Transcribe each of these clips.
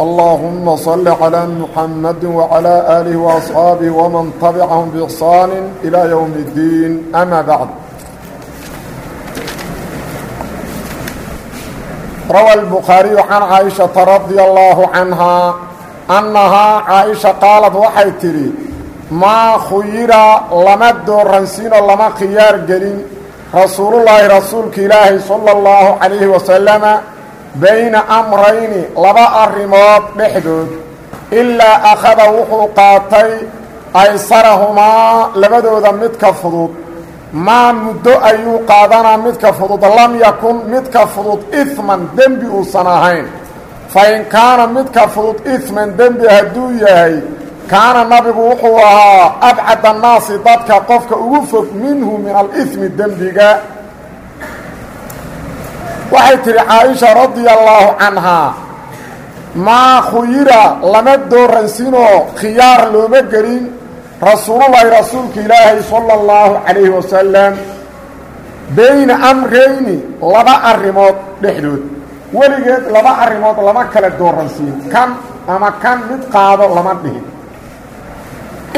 اللهم صل على محمد وعلى آله وأصحابه ومن تبعهم بإحسان إلى يوم الدين أما بعد روى البخاري عن عائشة رضي الله عنها أنها عائشة قالت waxay tidhi maa khuyira lama dooransiino lama khiyaar gelin rasuulullaahi rasuulka ilaahi sala allahu calayhi wasalama bayna amrayni laba arrimood dhexdood. Ilaa akhada wuxuu qaatay aysarahumaa labadooda midka fudud. Maa muddo ayuu qaadanaa midka fudud. Lam yakun midka fudud ihman dembi uusan ahayn. Fa in kaana midka fudud ihman dembi hadduu yahay kaana nabigu wuxuu ahaa abcad annaasi dadka qofka ugu fog minhu min alihmi dembiga waxay tidhi caaisha radia allaahu canhaa maa khuyira lama dooransinoo khiyaar looma gelin rasuulullaahi rasuulka ilaahay sala allahu calayhi wasalam bayna amrayni laba arrimood dhexdood. Weligeed laba arrimood lama kala dooransiin kan ama kan mid qaado lama dhihin.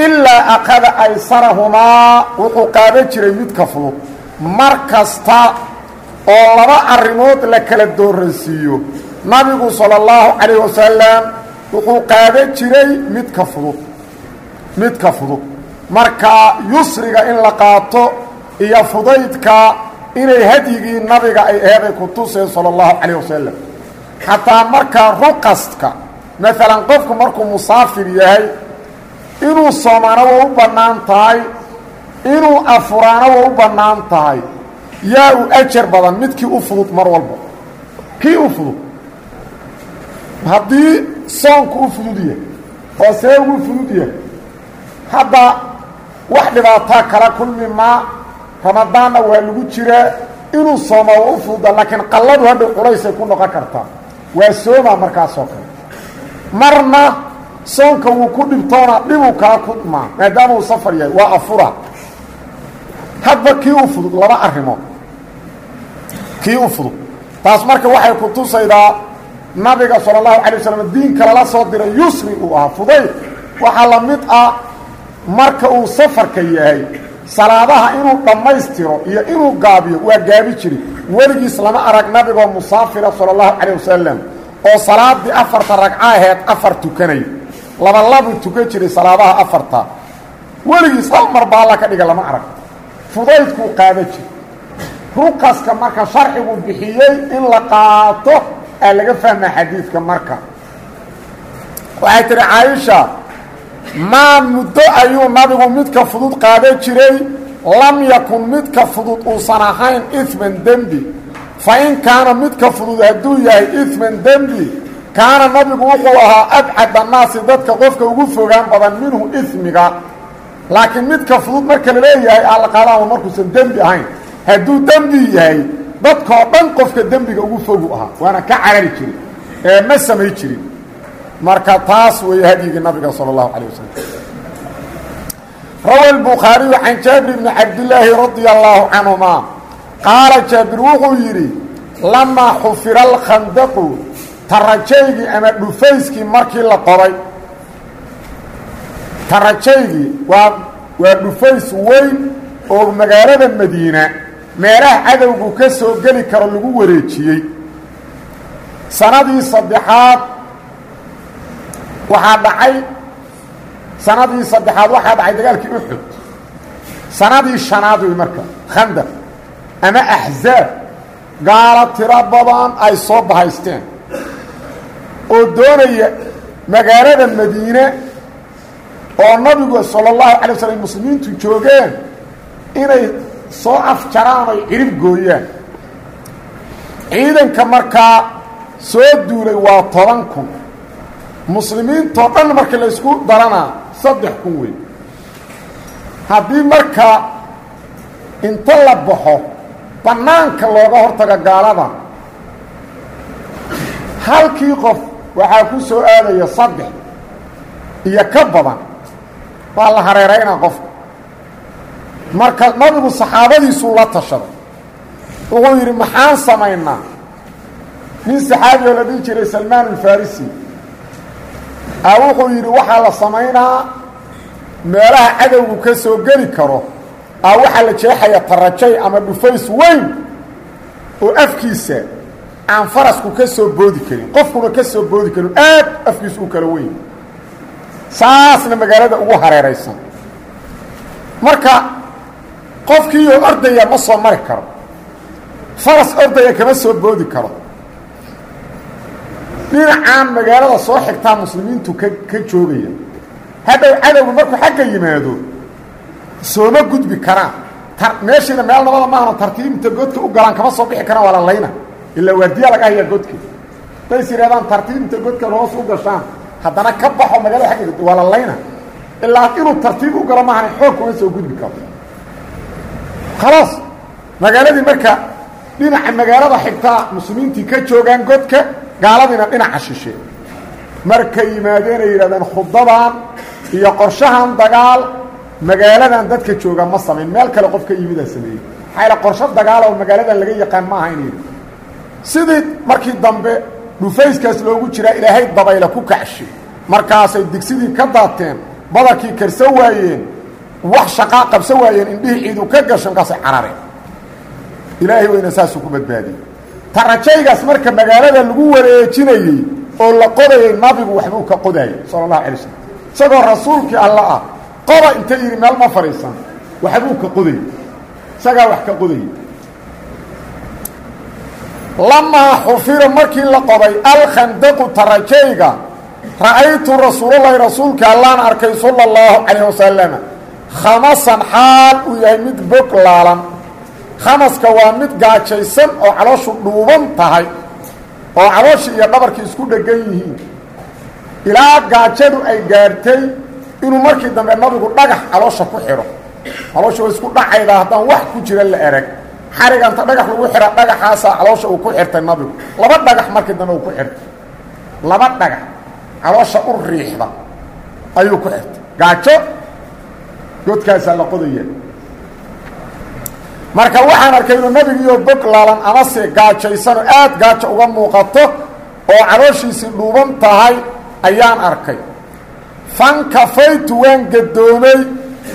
Ilaa aqada aysarahumaa wuxuu qaadan jiray midka fudud mar kasta oo laba arrimood la kala dooransiiyo nabigu sala allahu calayh wasalam wuxuu qaadan jiray midka fudud midka fudud. Marka yusriga in la qaato iyo fudaydka inay hadyigii nabiga ay eeday ku tuseen sala allahu calayh wasalam xataa markaa ruqaska maalan qofku markuu musaafir yahay inuu soomaano waa u bannaan tahay inuu afuraano waa u bannaan tahay yaa u ajar badan midkii u fudud mar walba. Kii u fudud? Haddii soonku u fudud yahay oo see ugu fudud yahay hadda wax dhibaataa kala kulmi maa ramadaanna waa lagu jiraa inuu sooma waa u fududa laakiin qalladu hadhow culaysay ku noqon kartaa. Waa soomaa markaasoo kale. Marna soonka wuu ku dhibtoona dhibuu kaa kudmaa maadaama uu safar yahay waa afura. Hadba kii u fudud laba arrimood kii u fudud. Taas marka waxay ku tusaydaa nabiga sala allahu calay wasalam diinka lala soo diray yusri uu ahaa fudayd waxaa la mid ah marka uu safarka yahay salaadaha inuu dhammaystiro iyo inuu gaabiyo waa gaabi jiri. Weligiis lama arag nabigoo musaafira sala allahu calayh wasalam oo salaadii afarta ragco aheed afar tukanayo labalabuu tukan jiray salaadaha afarta. Weligiis hal mar baa alla ka dhiga lama arag. Fudaydkuu qaada jira ruqaska marka sharcigu bixiyey in la qaato aa laga fahmaa xadiidka marka. Waxay tihi caaisha maa muddo ayuu nabigu midka fudud qaadan jiray? Lam yakun midka fudud uusan ahayn iman dembi. Fa in kaana midka fudud hadduu yahay iman dembi kaana nabigu wuxuu ahaa abcad annaasi dadka qofka ugu fogaan badan minhu ismiga laakiin midka fudud marka la leeyahay alla qaadaama markuusan dembi ahayn hadduu dembi yahay dadkoo dhan qofka dembiga ugu fogu ahaa waana ka carari jirin ee ma samay jirin. Marka taas weeye hadyigii nabiga sala allahu calay wasalam rawa albukhaariyu can jaabir bni cabdillaahi radia allaahu canhuma qaala jaabir wuxuu yidhi lamaa xufira alkhandaqu tarajaygii ama dhufayskii markii la qoray. Tarajaygii waa waa dhufays weyn oo magaalada madiina meelaha cadowgu ka soo geli karo lagu wareejiyey. Sanadii saddexaad waxaa dhacay sanadii saddexaad waxaa dhacay dagaalkii uxud sanadii shanaad wey marka khandaq ama axzaab gaalo tiro badan ay soo bahaysteen. Oo doonaya magaalada madiine oo nabigu sala allahu calay waslm muslimiintu joogeen inay soo afjaraan oy cirib gooyaan. Ciidanka markaa soo duulay waa toban kun. Muslimiintoo dhan markii la isku daranaa saddex kun wey haddii marka inta la baxo bannaanka looga hortago gaalada halkii qof waxaa ku soo aadaya saddex iyo ka badan waa la hareeraynaa qofka marka nabigu saxaabadiisuu la tashaday. Wuxuu yidhi maxaan samaynaa? Nin saxaabi oo la dhihi jiray salmaan alfarisi. A wuxuu yidhi waxaa la samaynaa meelaha cadowgu ka soo geli karo. A waxaa la jeexaya tarajay ama dhufays weyn oo afkiisa aan farasku ka soo boodi karin. Qofkuna ka soo boodi karin. Aad afkiisu u kala weyn. Saasna magaalada ugu hareeraysan. Marka qofkiioo ordaya ma soo mari karo. Faras ordaya kama soo boodi karo. Dhinacaan magaalada soo xigtaa muslimiintu ka ka joogaya. Hadhow cadowgu markuu xagga yimaado sooma gudbi karaan. Tar meeshiina meel nabada maahno tartiibinta godka u galaan kama soo bixi karaan waa la layna. Ilaa waardiyaa laga hayaa godka days yidhahdaan tartiibinta godkan hoos u gashaan. Haddana ka baxo magaalada xagga waa la layna. Ilaa inuu tartiib u galo maahan xoog kuma soo gudbi karo khalaas magaaladii marka dhinaca magaalada xigtaa muslimiintii ka joogaan godka gaaladiina dhinaca shishe. Markay yimaadeen ay yidhahdeen khudadan iyo qorshahan dagaal magaaladan dadka jooga ma samayn. Meel kale qof ka yimidaa sameeyey. Maxaa yaele qorsho dagaal oo magaaladan laga yaqaan ma ahayn yidhi. Sidii markii dambe dhufayskaas loogu jiraa ilaahay dabayla ku kacshay markaasay digsidii ka daateen badarkii karsa waayeen wax shaqaa qabsan waayeen indhihii ciidu ka gasho markaasay carareen ilaahay weyna saasuu ku badbaadiyey. Tarajaygaas marka magaalada lagu wareejinayey oo la qodayay nabigu waxbuu ka qodaayay sala allahu alay slam isagoo rasuulkii alla ah qoda inta yidhi meel ma fadhiisan waxbuu ka qodayy isagaa wax ka qodayay lamaa xufira markii la qoday alkhandaqu tarajayga ra'aytu rasuulalahi rasuulka allaan arkay sala allahu calayh wasalama khamasan xaal uu yahay mid bog laalan. Khamaska waa mid gaajaysan oo calooshu dhuuban tahay oo calooshii iyo dhabarkii isku dheggan yihiin. Ilaa gaajadu ay gaartay inuu markii dambe nabigu dhagax caloosha ku xidho caloosha waa isku dhacaydaa haddaan wax ku jira la erag xariganta dhagax lagu xidha dhagaxaasaa caloosha uu ku xirtay nabigu. Laba dhagax markii dambe uu ku xirtay. Laba dhagax caloosha u riixda ayuu ku xirtay. Gaajo godkaasaa la qodaya marka waxaan arkay inuu nabigiioo bog laalan amase gaajaysanoo aad gaajo uga muuqato oo calooshiisii dhuuban tahay ayaan arkay. Fankafaytu waan gadoomay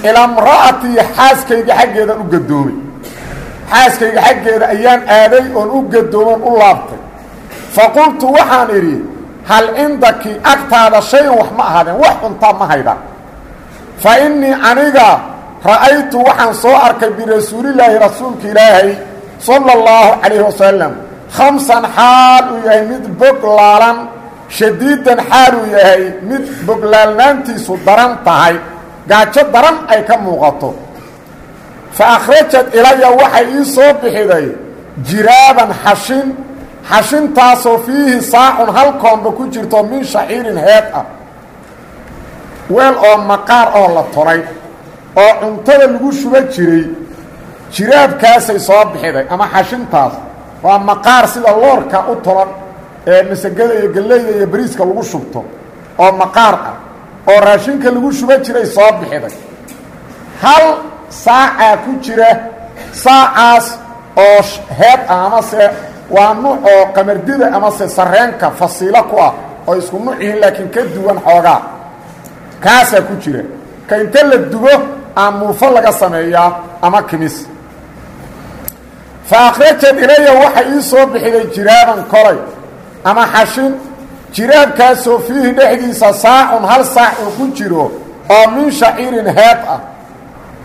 ilaa mra'atii xaaskayga xaggeedaan u gadoomay xaaskayga xaggeeda ayaan aaday oon u gadooman u laabtay. Fa qultu waxaan idhi hal cindaki agtaada shay-an wax ma ahaadeen wax cuntaa ma haydaan fa innii aniga ra'aytu waxaan soo arkay birasuulillaahi rasuulka ilaahay sala allahu calayhi wasalam khamsan xaal uu yahay mid bog laalan shadiidan xaal uu yahay mid boglaalnaantiisu daran tahay gaajo daran ay ka muuqato. Fa akhrajad ilaya waxay ii soo bixiday jiraaban xashin xashintaasoo fiihi saacun hal koomba ku jirto min shaciirin heed ah weel oo maqaar oo la tolay oo cuntada lagu shuba jiray jiraabkaasay soo bixiday ama xashintaas waa maqaar sida loorka u tolan ee masagada iyo galleyda iyo bariiska lagu shubto oo maqaar ah oo raashinka lagu shuba jiray soo bixiday. Hal saacaa ku jira saacaas oo heed ah amase waa nuuc oo qamardida amase sarreenka fasiilo ku ah oo isku nuuc yihiin laakiin ka duwan xoogaa kaasaa ku jira. Ka inta la dubo aan muufo laga sameeyaa ama kimis. Fa akhrajad ilaya waxay ii soo bixiday jiraaban koray ama xashin. Jiraabkaasoo fiihi dhexdiisa saacun hal saac uu ku jiro oo min shaciirin heed ah.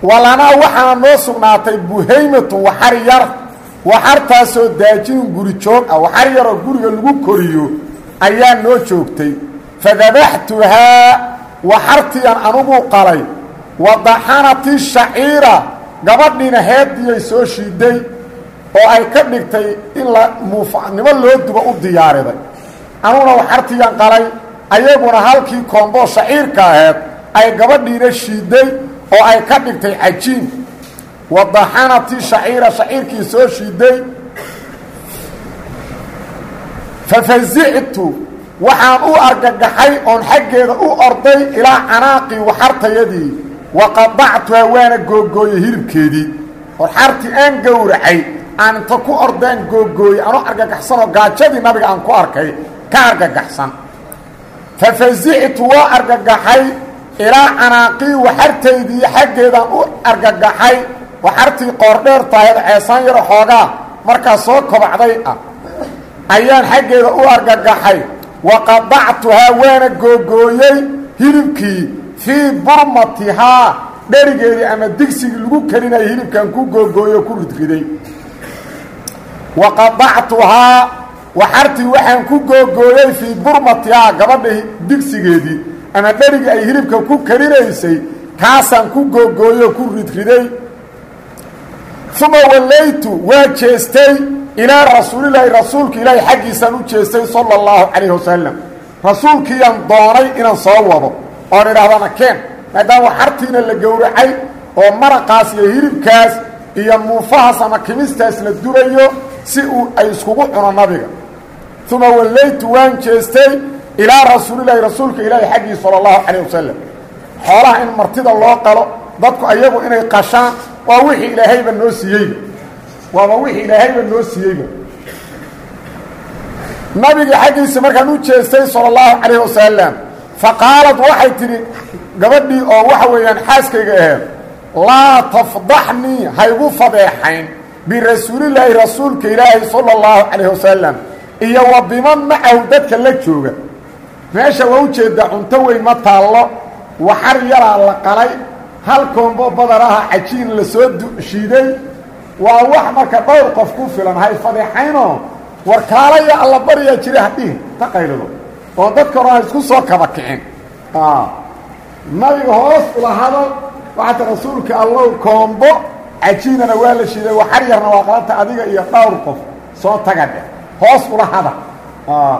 Walanaa waxaana noo sugnaatay buhaymatun waxar yar. Waxartaasoo daajin guri joog ah waxar yaroo guriga lagu koriyo ayaa noo joogtay. Fadabaxtuhaa waxartiyan anugu qalay. Wadaxanati shaciira gabadhiina heeddiiyay soo shiiday oo ay ka dhigtay in la muufnimo loo dubo u diyaariday anuguna waxartiyan qalay. Ayaguna halkii koomboo shaciirka aheed ay gabadhiina shiiday oo ay ka dhigtay cajiin. Wadaxanati shaciira shaciirkii soo shiiday. Fafazictu waxaan u argagaxay oon xaggeeda u orday ilaa canaaqii waxartayadii. Waqadactuhaa waana googooyey hilibkeedii. Oo xartii aan gowracay aan inta ku ordaan googooyey anoo argagaxsanoo gaajadii nabiga aan ku arkay ka argagaxsan. Fafazictu waa argagaxay ilaa canaaqii waxartaydii xaggeedaan u argagaxay. Waxartii qoordheer tahayd ceesaan yaro xoogaa markaa soo kobacday ah. Ayaan xaggeeda u argagaxay waqadactuhaa waana googooyey hilibkii fii burmatihaa dherigeedii ama digsigii lagu karinaya hilibkan ku googooyo ku ridriday waqadactuhaa waxartii waxaan ku googooyey fii burmatihaa gabadha digsigeedii ama dherigii ay hilibka ku karinaysay kaasaan ku googooyo ku ridriday uma wallaytu waa jeestay ilaa rasuulilaahi rasuulka ilaahi xaggiisaan u jeestay sala allahu calayhi wasalam rasuulkiiyaan doonay inaan soo wado oon idhahdana keen maadaama xartiina la gowracay oo maraqaas iyo hilibkaas iyo muufahaas ama kimistaas la durayo si uu ay iskugu cuno nabiga. Uma wallaytu waan jeestay ilaa rasuulilaahi rasuulka ilaahi xaggiisa sala allahu calayh wasalam xoolaha in martida loo qalo dadku ayagu inay qashaan waa wixii ilaahayba noo siiyeyba waaba wixii ilaahayba noo siiyeyba. Nabiga xaggiisa markaan u jeestay sala allahu calayh wasalam fa qaalad waxay tidhi gabadhii oo waxa weeyaan xaaskayga aheed laa tafdaxnii haygu fadeexayn birasuulillaahi rasuulka ilaahi sala allahu calayh wasalam iyo wa biman macahu dadka la jooga. Meesha waa ujeeddaa cunto weyn ma taallo waxar yaraa la qalay hal koombo badar aha cajiin la soo shiiday waa wax marka dhowr qof ku filan hay fadeexaynoo warkaalaya alla baryaa jira hadhihin ta qaylado oo dadka hore ha isku soo kaba kicin nabiga hoos ula hadal waxaata rasuulka allow koombo cajiinana waa la shiiday waxar yarna waa qalanta adiga iyo dhowr qof soo taga dheh hoos ula hadal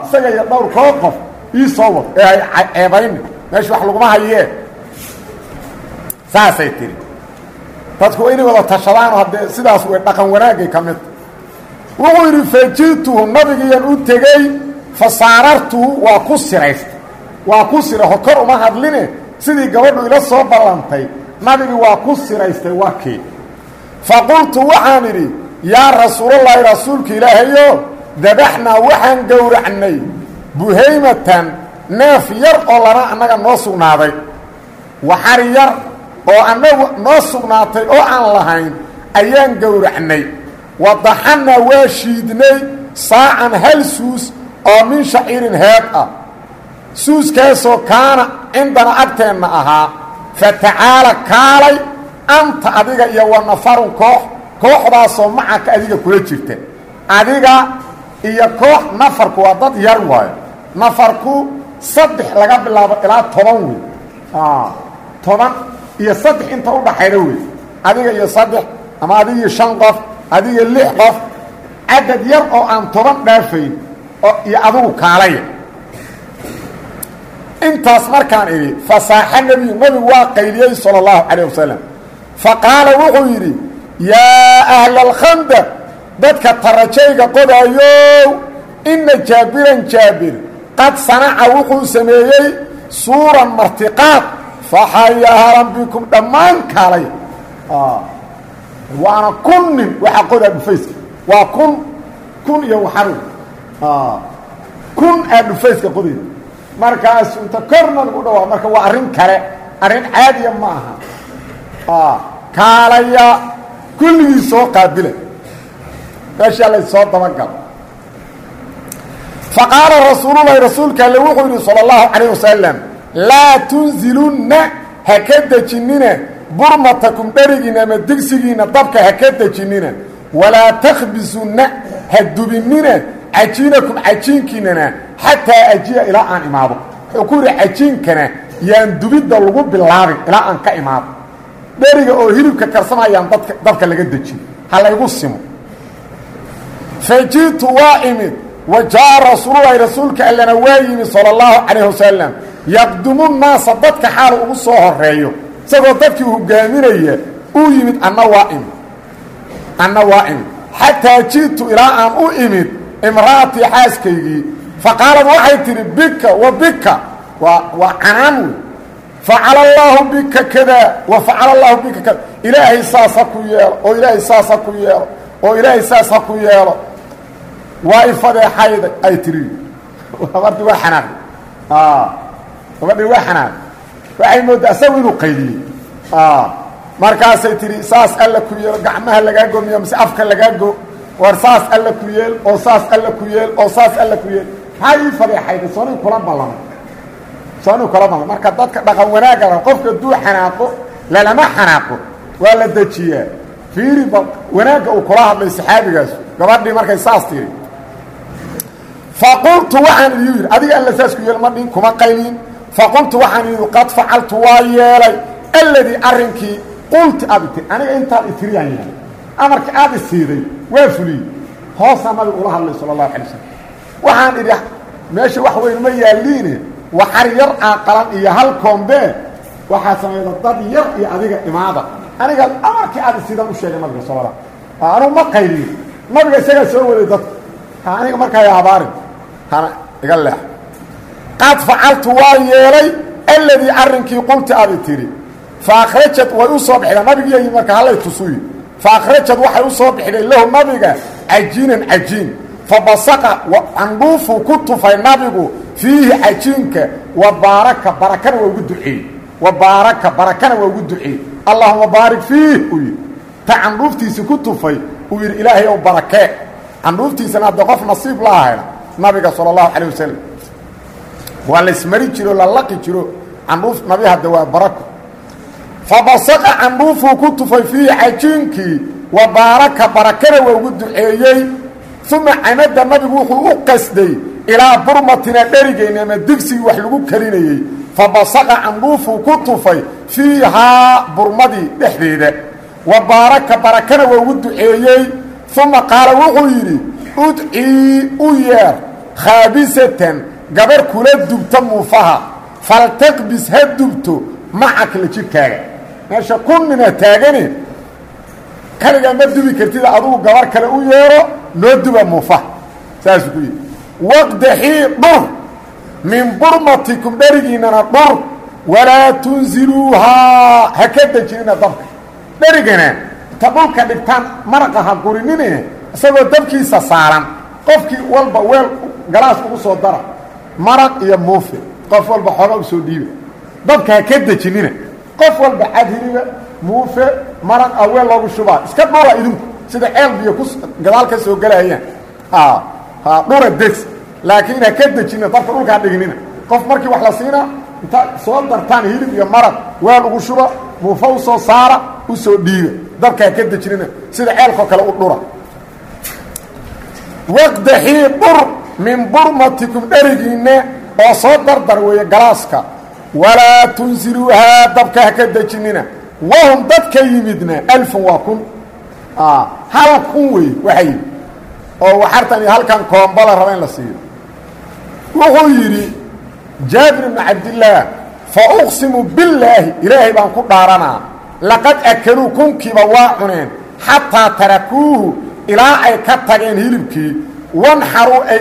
isaga iyo dhowr koo qof ii soo wad ee hay ceebayni meesha wax laguma hayee saasay tiri dadku inay wada tashadaano haddee sidaas way dhaqan wanaagay ka midta wuxuu yidhi faji'tuhu nabigiyaan u tegey fa saarartuhu waa ku siraystay waa ku sira ho kor uma hadline sidii gabadhu ila soo ballantay nabigi waa ku siraystay waa kii fa qultu waxaan idhi yaa rasuulallaahi rasuulka ilaahayo dabaxnaa waxaan gowracnay buhaymatan neef yar oo lana annaga noo sugnaaday. Waxar yar oo annagu noo sugnaatay oo aan lahayn ayaan gowracnay. Wadaxannaa waa shiidnay saacan hal suus oo min shaciirin heed ah. Suuskaasoo kaana cindana agteenna ahaa fa tacaala kaalay anta adiga iyo wa nafarun koox kooxdaasoo macaka adiga kula jirta. Adiga iyo koox nafarku waa dad yar waayo. Nafarku saddex laga bilaabo ilaa toban wey toban iyo saddex inta u dhaxayna wey. Adiga iyo saddex ama adiga iyo shan qof adiga lix qof cadad yar oo aan toban dhaafayn iyo adigu kaalaya. Intaas markaan idhi fasaaxa nebiyu nebigu waa qayliyey sala allahu calayh wasalam fa qaala wuxuu yidhi yaa ahla alkhandaq dadka tarajayga qodaayow inna jaabiran jaabir. Qad sanaca wuxuu sameeyey suuran martiqaad faxayahlan bikum dhammaan kaalay waana kun nin waxaa qodaa dhufayska waa kun kun iyo waxaru kun aa dhufayska qodayda markaasu inta korna lagu dhawaa marka waa arrin kale arrin caadiya ma aha kaalaya kulligii soo qaabila meeshaa lay soo dabagalo faqaala rasuululahi rasuulka alle wuxuu yidhi salى اllahu calayh wasalam laa tunzilunna ha ka dejinina burmatakum dherigiinna ama digsigiinna dabka ha ka dejinina walaa takhbisunna ha dubinina cajiinakum cajiinkiinana xataa ajiya ilaa aan imaado. Wuxuu ku yidhi cajiinkana yaan dubidda lagu bilaabin ilaa aan ka imaado. Dheriga oo hilibka karsamayaan dadka dabka laga dejin. Ha laygu simo. Faji'tu waa imid. Wa jaa rasuululahi rasuulka allana waa yimid salى اllahu calayh wasalam yaqdumu naasa dadka xaalu ugu soo horeeyo isagoo dadkii hogaaminaya uu yimid anna waa imid anna waa imid xataa ji'tu ilaa aan u imid imra'atii xaaskaygii faqaalad waxay tidhi bika wa bika waa waa canaan wey facala bika kadaa wa facala allaahu bika kada. Ilaahay saas yeelo. Oo ilaahay saas yeelo. Oo ilaahay saas ha ku yeelo. Waa i fadeexayda ay tiri gabadhi waa xanaaqi gabadhi waa xanaaqi waxay mooddaa asagu inuu qayliyey. Markaasay tidhi saas alla ku yeelo gacmaha lagaa gomiyo mise afka lagaa go war saas alla ku yeel oo saas alla ku yeel oo saas alla ku yeel. Maxaa ii fadeexayda sooni kula ballamay sooni kula ballamay marka dadka dhaqan wanaagga qofka duu xanaaqo lalama xanaaqo. Waa la dejiyaa. Fiiri ba wanaagga uu kula hadlay saxaabigaas gabadhii markay saas tiri faqultu waxaan idiu yidhi adiga alla saas ku yeel ma dhin kuma qaylin faqultu waxaan idhi qad facaltu waa yeelay. Alladii arrinkii qulti aad iti aniga intaad itiriyaan yahay amarka aad isiiday waa fuliyey. Hoosaa nabigu ula hadlay sala allahu alay slam waxaan idhi meesha wax weyn ma yaalliine? Waxar yar aa qalan iyo hal koombe? Waxaa samayda dad yar iyo adiga imaada. Aniga amarkii aad isiidaan u sheegay nabiga sal la anugu ma qayliyo nabiga isagaa soo waday dadka. Ha aniga markaa habaarin hana iga leex qad facaltu waa yeelay alladii arrinkii qulti aadi tidhi. Faakhrajad way u soo bixdeen nabigiiy marka hallay tusuyi. Faakhrajad waxay u soo bixdeen lahu nabiga cajiinan cajiin. Fabasaqa candhuufuu ku tufay nabigu fiihi cajiinka wa baaraka barakana waa ugu duceeyey wa baaraka barakana waa ugu duceeyey allahuma baarik fiih uu yidhi. Ta ku tufay uu yidhi ilaahay ow barakee candhuuftiisana qof nasiib la nabiga sala allahu calay wasalam waa laismari jiro la laqi jiro candhuuf nabi hadda waa barako. Fabasaqa candhuufuu ku tufay fiihi cajiinkii wa baaraka barakana waa ugu duceeyey. Uma camada nabigu wuxuu u qasday ilaa burmatina dherigayni ama digsigii wax lagu karinayey. Fabasaqa candhuufuu ku tufay fiihaa burmadii dhexdeeda. Wa baaraka barakana waa ugu duceeyey. Uma qaala wuxuu yidhi udcii u yeer khaabisatan gabarh kula dubta muufaha faltaqbis ha dubto macaka la jirkaaga meesha kun nina taagane kaligaa ma dubi kartida adugu gabar kale u yeero noo duba muufaha saasuu ku yidhi. Waqdaxii dhur min burmatikum dherigiinnana dhur walaa tunziluuhaa ha ka dejinina dabka. Dherigana ta dhulka dhigtaan maraqa ha gurinine isagoo dabkiisa saaran qofkii walba weel galaas ugu soo dara maraq iyo muufe qof walba xooga u soo dhiiba dabka ha ka dejinina. Qof walba cadhiriba muufe maraq a weel loogu shubaa. Iska dhura idinku. Sida ceel biyo ku gadaal ka soo gelayaan ha dhura degs laakiin ha ka dejinina dabka dhulka ha dhignina. Qof markii wax la siina inta soo dartaan hilib iyo maraq weel ugu shuba muufe u soo saara u soo dhiiba dabka ha ka dejinina. Sida ceelkoo kale u dhura. Waqdaxii min burmatikum dherigiinna oo soo dardar weeye galaaska walaa tunsiluuhaa dabka ha ka dejinina. Wahum dadka yimidna alfun waa kun. Hal kun wey waxa yimid oo waxartan halkan koombala raba in la siiyo. Wuxuu yidhi jaabir ibnu cabdillaah fa uqsimu billaahi ilaahay baan ku dhaaranaa. Laqad akaluu kunkiiba waa cuneen xataa tarakuuhu ilaa ay ka tageen hilibkii. Wanxaruu ay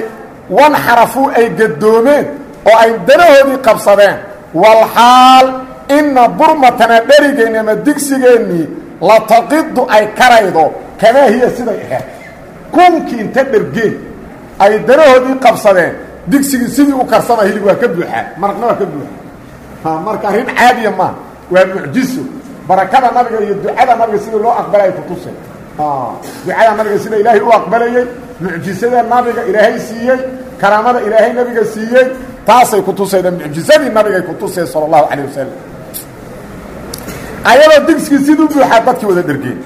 wanxarafuu ay gadoomeen oo ay danahoodii qabsadeen. Walxaal inna burmatana dherigeenni ama digsigeennii lataqidu ay karaydo. Kamaa hiya siday ahayd? Kunkii inta dhergeen ay danahoodii qabsadeen. Digsigii sidii u karsama hilib waa ka buuxaa maraqna waa ka buuxa. Marka arrin caadiya maa waa mucjiso barakada nabiga iyo ducada nabiga sida loo aqbalay ay kutusay ducada nabiga sida ilaahay u aqbalayey mucjisada nabiga ilaahay siiyey karaamada ilaahay nabiga siiyey taasay kutusayda mucjisadii nabigay kutusay sala allahu calayh wasalam ayadoo digsigii siduu buuxaa dadkii wada dhergeen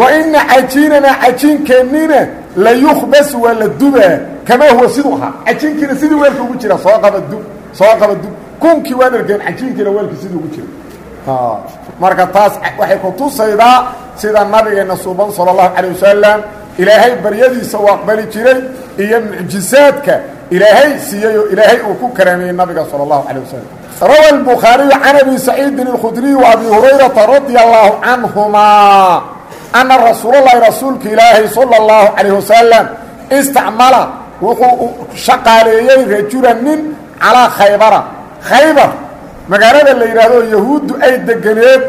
wa ina cajiinanaa cajiinkeennina la yukhbasu waa la dubaa kamaa huwa siduu ahaa. Cajiinkiina sidii weelka ugu jira soo qaba dub soo qaba dub. Kunkii waa dhergeen cajiinkiina weelkii sidii ugu jira. Marka taas waxay kutusaydaa sida nabigeenna suuban sala allahu calayh wasalam ilaahay baryadiisa uu aqbali jiray iyo mucjisaadka ilaahay siiyey oo ilaahay uu ku karaameeyey nabiga salى اllahu calيه wasalam rawa الbukhaariyu can abi saciidin اlkhudriy wa abi hurayrata radia allahu canhumaa anna rasuulalahi rasuulka ilaahay sala اllahu calayh wasalam istacmala wuxuu shaqaaleeyey rajulan nin calaa khaybara khaybar magaalada la yidhaahdo yahuuddu ay deganeed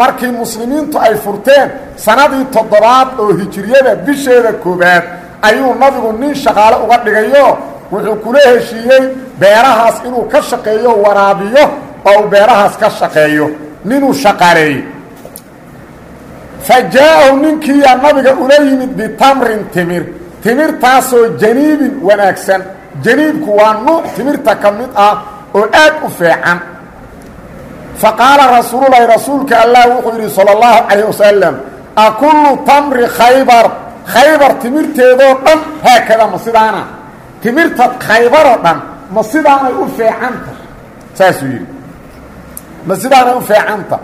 markii muslimiintu ay furteen sanadii toddobaad oo hijiriyada bisheeda koobaad ayuu nabigu nin shaqaale uga dhigayo wuxuu kula heshiiyey beerahaas inuu ka shaqeeyo waraabiyo oo uu beerahaas ka shaqeeyo. Ninuu shaqaaleeyey. Fa jaa-ahu ninkiiyaa nabiga ula yimid bitamrin timir. Timirtaasoo janiibin wanaagsan. Janiibku waa nuuc timirta ka mid ah oo aad u feecan fa qaala rasuululahi rasuulka allah wuxuu yidhi sala allahu calayh wasalam a kullu tamri khaybar khaybar timirteedoo dhan haakada ma sidaana. Timirta khaybaroo dhan ma sidaanay u feecanta saasuu yidhi. Ma sidaanay u feecanta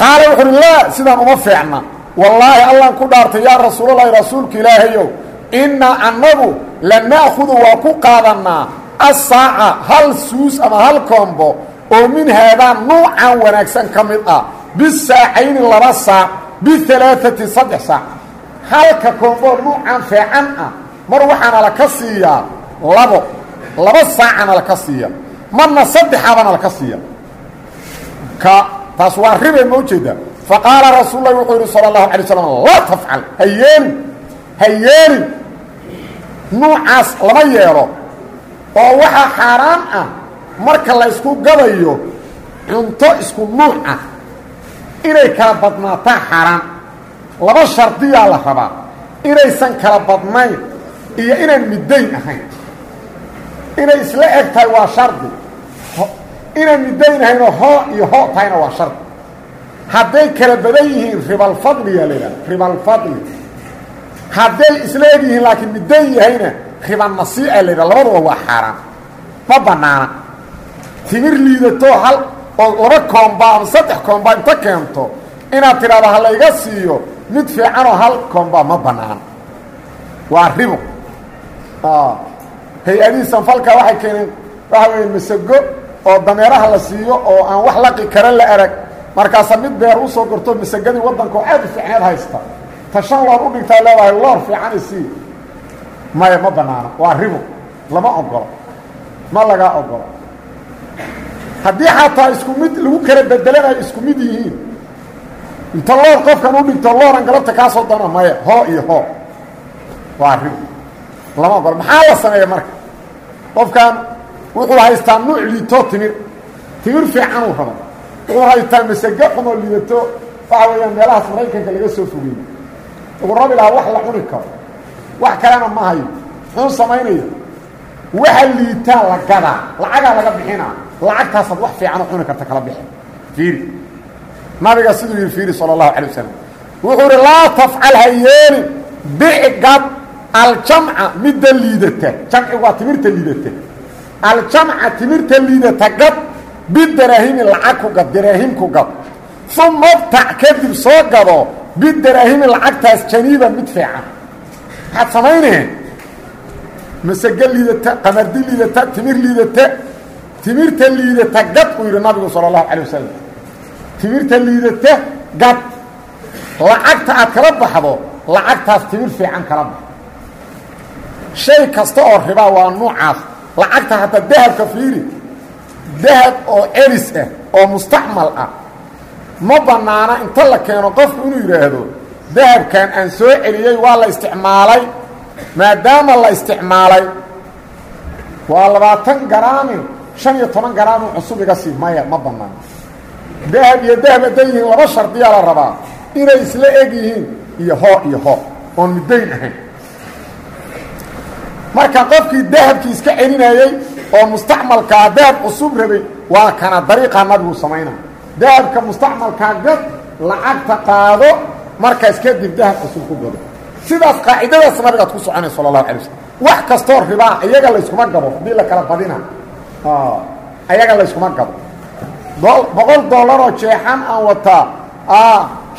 qaala wuxu uhi laa sidaan uma feecna wallaahi allaan ku dhaartay yaa rasuulalahi rasuulka ilaahayow innaa annagu la na'khudu waa ku qaadannaa assaaca hal suus ama hal koombo oo min haadaan nuucan wanaagsan ka mid ah bisaacayni laba saac bialaaati saddex saac. Halka koombo nuucan feecan ah mar waxaana laka siiyaa labo laba saacana laka siiya marna saddexaabana laka siiya. Ka taas waa ribe ma ujeeda faqaala rasuul lahi wuxuu yidhi salى اlahu alay slam laa tafcal ha yeelin ha yeelin nuucaas lama yeelo marka la ysku gadayo cunto isku nuuc ah inay kala badnaataan xaaraan laba shardiyaa la rabaa. Inaysan kala badnayn iyo inaan middayn ahayn. Inay isla eg tahay waa shardi. Inaan middayn ahaynoo hoo iyo hoo tahayna waa shardi. Hadday kala badan yihiin ribalfadliyaa la yidhaha ribalfadli hadday isla eg yihiin laakiin middayn yahayna ribanasiica la yidhaha labaduba waa xaaraan ma bannaana timir liidatoo hal oo laba koomba ama saddex koomba inta keento. Inaad tidhahdo ha layga siiyo mid fiicanoo hal koomba ma bannaana waa ribo. Hay'adihii sanfalka waxay keeneen waxa weeye masago oo dameeraha la siiyo oo aan wax laqi kara la arag. Markaasa mid beer u soo gorto masagadii waddanka oo aad u fiicneed haysta. Ta shan loor u dhigtaa leedahay loor fiican isii maya ma bannaana waa ribo. Lama ogolo ma lagaa ogolo haddii xataa isku mid lagu kala bedelanayo isku mid yihiin. Inta loor qofkan u dhigto looran galabta kaasoo dana maya hoo iyo hoo waa ribo lama ogolo maxaa la sameeya marka? Qofkan wuxuu haystaa nuuc liitoo timir. Timir fiicanuu rabo. Wuxuu haystaa masage xumoo liidato waxa weeyaan meelahaas maraykanka laga soo fogeeyey ugu rabi lahaa wax la cuni karo. Wax kalena ma hayo muxuu samaynaya waxa liitaa la gadaa lacagaa laga bixinaa lacagtaasaad wax fiicanoo cuni karta kala bixi. Fiiri. Nabiga siduu yidhi fiiri sala allahu calay wasalam wuxuu idhi laa tafcal ha yeelin bicgad aljamca liidata. Jamcigu waa timirta liidata. Aljamca timirta liidata gad bidaraahimi lacag ku gad daraahim ku gad. Uma btac soo gado bidaraahimi lacagtaas janiiban mid fiican. Maxaad samayneen masage liidata qamardi liidata timir liidata timirta liidata gad uu yidhi nabigu sala allahu calay wasalam timirta liidata gad. Lacagta aad kala baxdo lacagtaas timir fiican kala bax shay kasta oo ribaa waa nuucaas. Lacagta hataa dahabka fiiri dahab oo celis ah oo mustacmal ah ma bannaana inta la keeno qofku inuu yidhaahdo dahabkan aan soo celiyey waa la isticmaalay maadaama la isticmaalay waa labaatan garaamin shan iyo toban garaamin cusub iga sii maya ma bannaano dahab iyo dahab hadday yihiin laba shardiyaa la rabaa. Inay isla eg yihiin iyo hoo iyo hoo oon middayn ahayn. Marka qofkii dahabkii iska celinayey oo mustacmalkaa dahab cusub rabay waa kana dariiqaa nabigu samaynaa dahabka mustacmalkaa gad lacagta qaado markaas kadib dahab cusub ku gado sidaas qaacidadaas nabigaad ku soconay sala allahu alay waslm wax kastoo ribaa iyaga layskuma gabo haddii la kala badina. Ayaga layskuma gabo. Boqol dollaroo jeexan aan wataa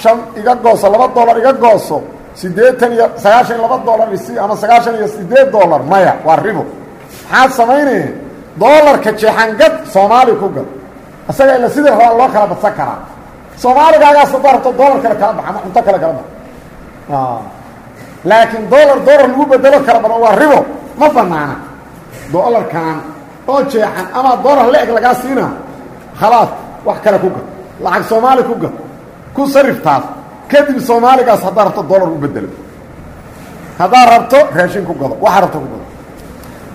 shan iga gooso laba dollar iga gooso. Siddeetan iyo sagaashan iyo laba dollar isi ama sagaashan iyo siddeed dollar maya waa ribo. Maxaad samaynaya dollarka jeexan gad soomaali ku gad. Isaga ila sidii rabaa loo kala badsan karaa. Soomaaligaagaas haddaa rabto dollar kale kala baxa ama cunto kale kala baxa laakiin dolar dolar lagu bedelo kala badan waa ribo. Ma banaana dolarkan oo jeexan ama dolar la-eg lagaa siina khalaas wax kale ku gad lacag soomaali ku gad ku sarif kadib soomaaligaas haddaad rabto dolar u bedelo haddaad rabto raashin ku gado waxaa rabto ku gado.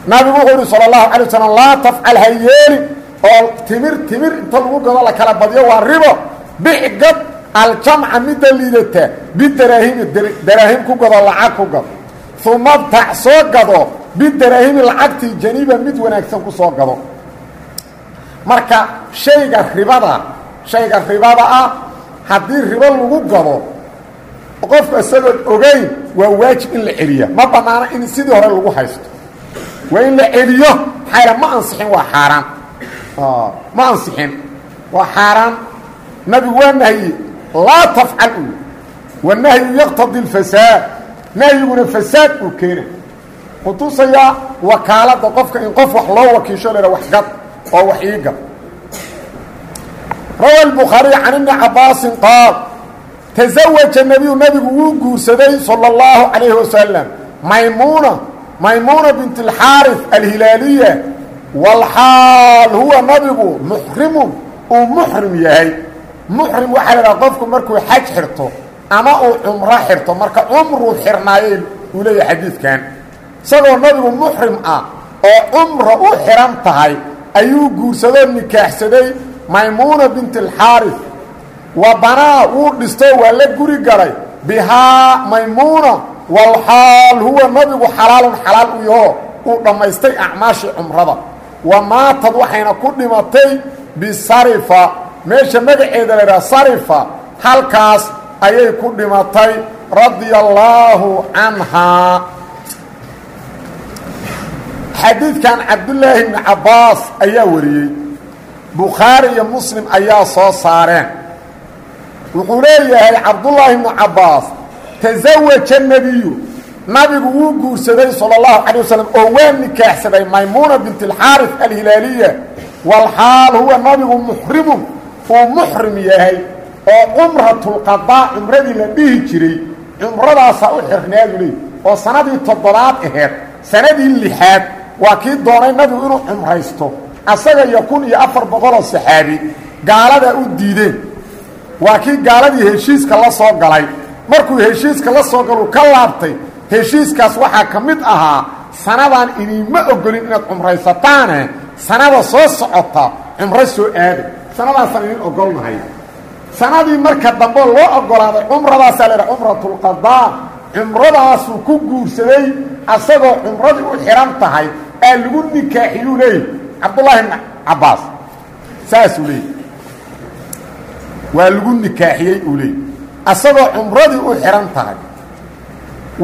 Nabigu wuxuu uhi sala allahu calay wasalam laa tafcal ha yeelin oo timir timir inta lagu gado la kala badiyo waa ribo. Bix gad aljamca midda liidata bidaraahimi daraahim ku gado lacag ku gado. Uma btac soo gado bidaraahimi lacagtii janiiba mid wanaagsan ku soo gado. Marka shayga ribada shayga ribada ah haddii ribo lagu gado qofku isagoon ogeyn waa waajib in la celiya ma banaano in sidii hore lagu haysto. Waa in la celiyo maxaa ma ansixin waa xaaraan. Ma ansixin. Waa xaaraan. Nabigu waa nahyi laa tafcal u wanahyu yaqtadi اlfasaad nahyiguna fasaad uu keena kutusayaa wakaalada qofka in qof wax loo wakiisho la wax gad oo wax ii gad rawa الbukhaariي can ibni cabaasin qaal taزawaja nebiyu nabigu wuu guursaday salى اllahu calayhi wasalam maymuuna maymuuna bint اlxaariث alhilaaliya wاlxaal huwa nabigu muxrimun uu muxrim yahay muxrim waxaa la dhaha qofku markuu xaj xirto ama uu cumro xirto marka cumruu xirnaayey uu leeyahay xadiidkan. Isagoo nabigu muxrim ah oo cumra u xihan tahay ayuu guursadoo nikaaxsaday maymuuna bint alxaariث wa banaa wuu dhisto waa la guri galay. Bihaa maymuuna walxaal huwa nabigu xalaalun xalaal u yaho uu dhammaystay acmaashii cumrada. Wa maatad waxayna ku dhimatay bisarifa meesha magaceeda la idhaha sarifa halkaas ayay ku dhimatay radia allaahu canhaa xadiidkan cabdullaahi bni cabbaas ayaa wariyey. Bukhaari iyo muslim ayaa soo saareen. Wuxuu leeyahay cabdullaahi bnu cabbaas tasawaja nebiyu nabigu wuu guursaday sala allahu calay wasalam oo waa nikaaxsaday maymuuna bint alxaarif alhilaaliya. Walxaal huwa nabigu muxrimun uu muxrim yahay oo cumratulqadaa cumradii la dhihi jiray cumradaasaa u xirnaadu leey oo sanadii toddobaad aheed sanadii lixaad waa kii doonay nabigu inuu cumraysto asaga iyo kun iyo afar boqoloo saxaabi gaaladaa u diideen. Waa kii gaaladii heshiiska la soo galay. Markuu heshiiska la soo galu ka laabtay heshiiskaas waxaa ka mid ahaa sanadaan idiinma ogolin inaad cumraysataane sanada soo socota cumro soo aada sanadaasaan idin ogolnahay sanadii marka dambe loo ogolaaday cumradaasaa la idhaha cumratulqadaa cumradaasuu ku guursaday asagoo cumradii u xihan tahay aa lagu nikaaxiyuu leeyay cabdullaahi bn cabbaas. Saasuu leeyay waa lagu nikaaxiyey uu leeyay asagoo cumradii u xihan tahay.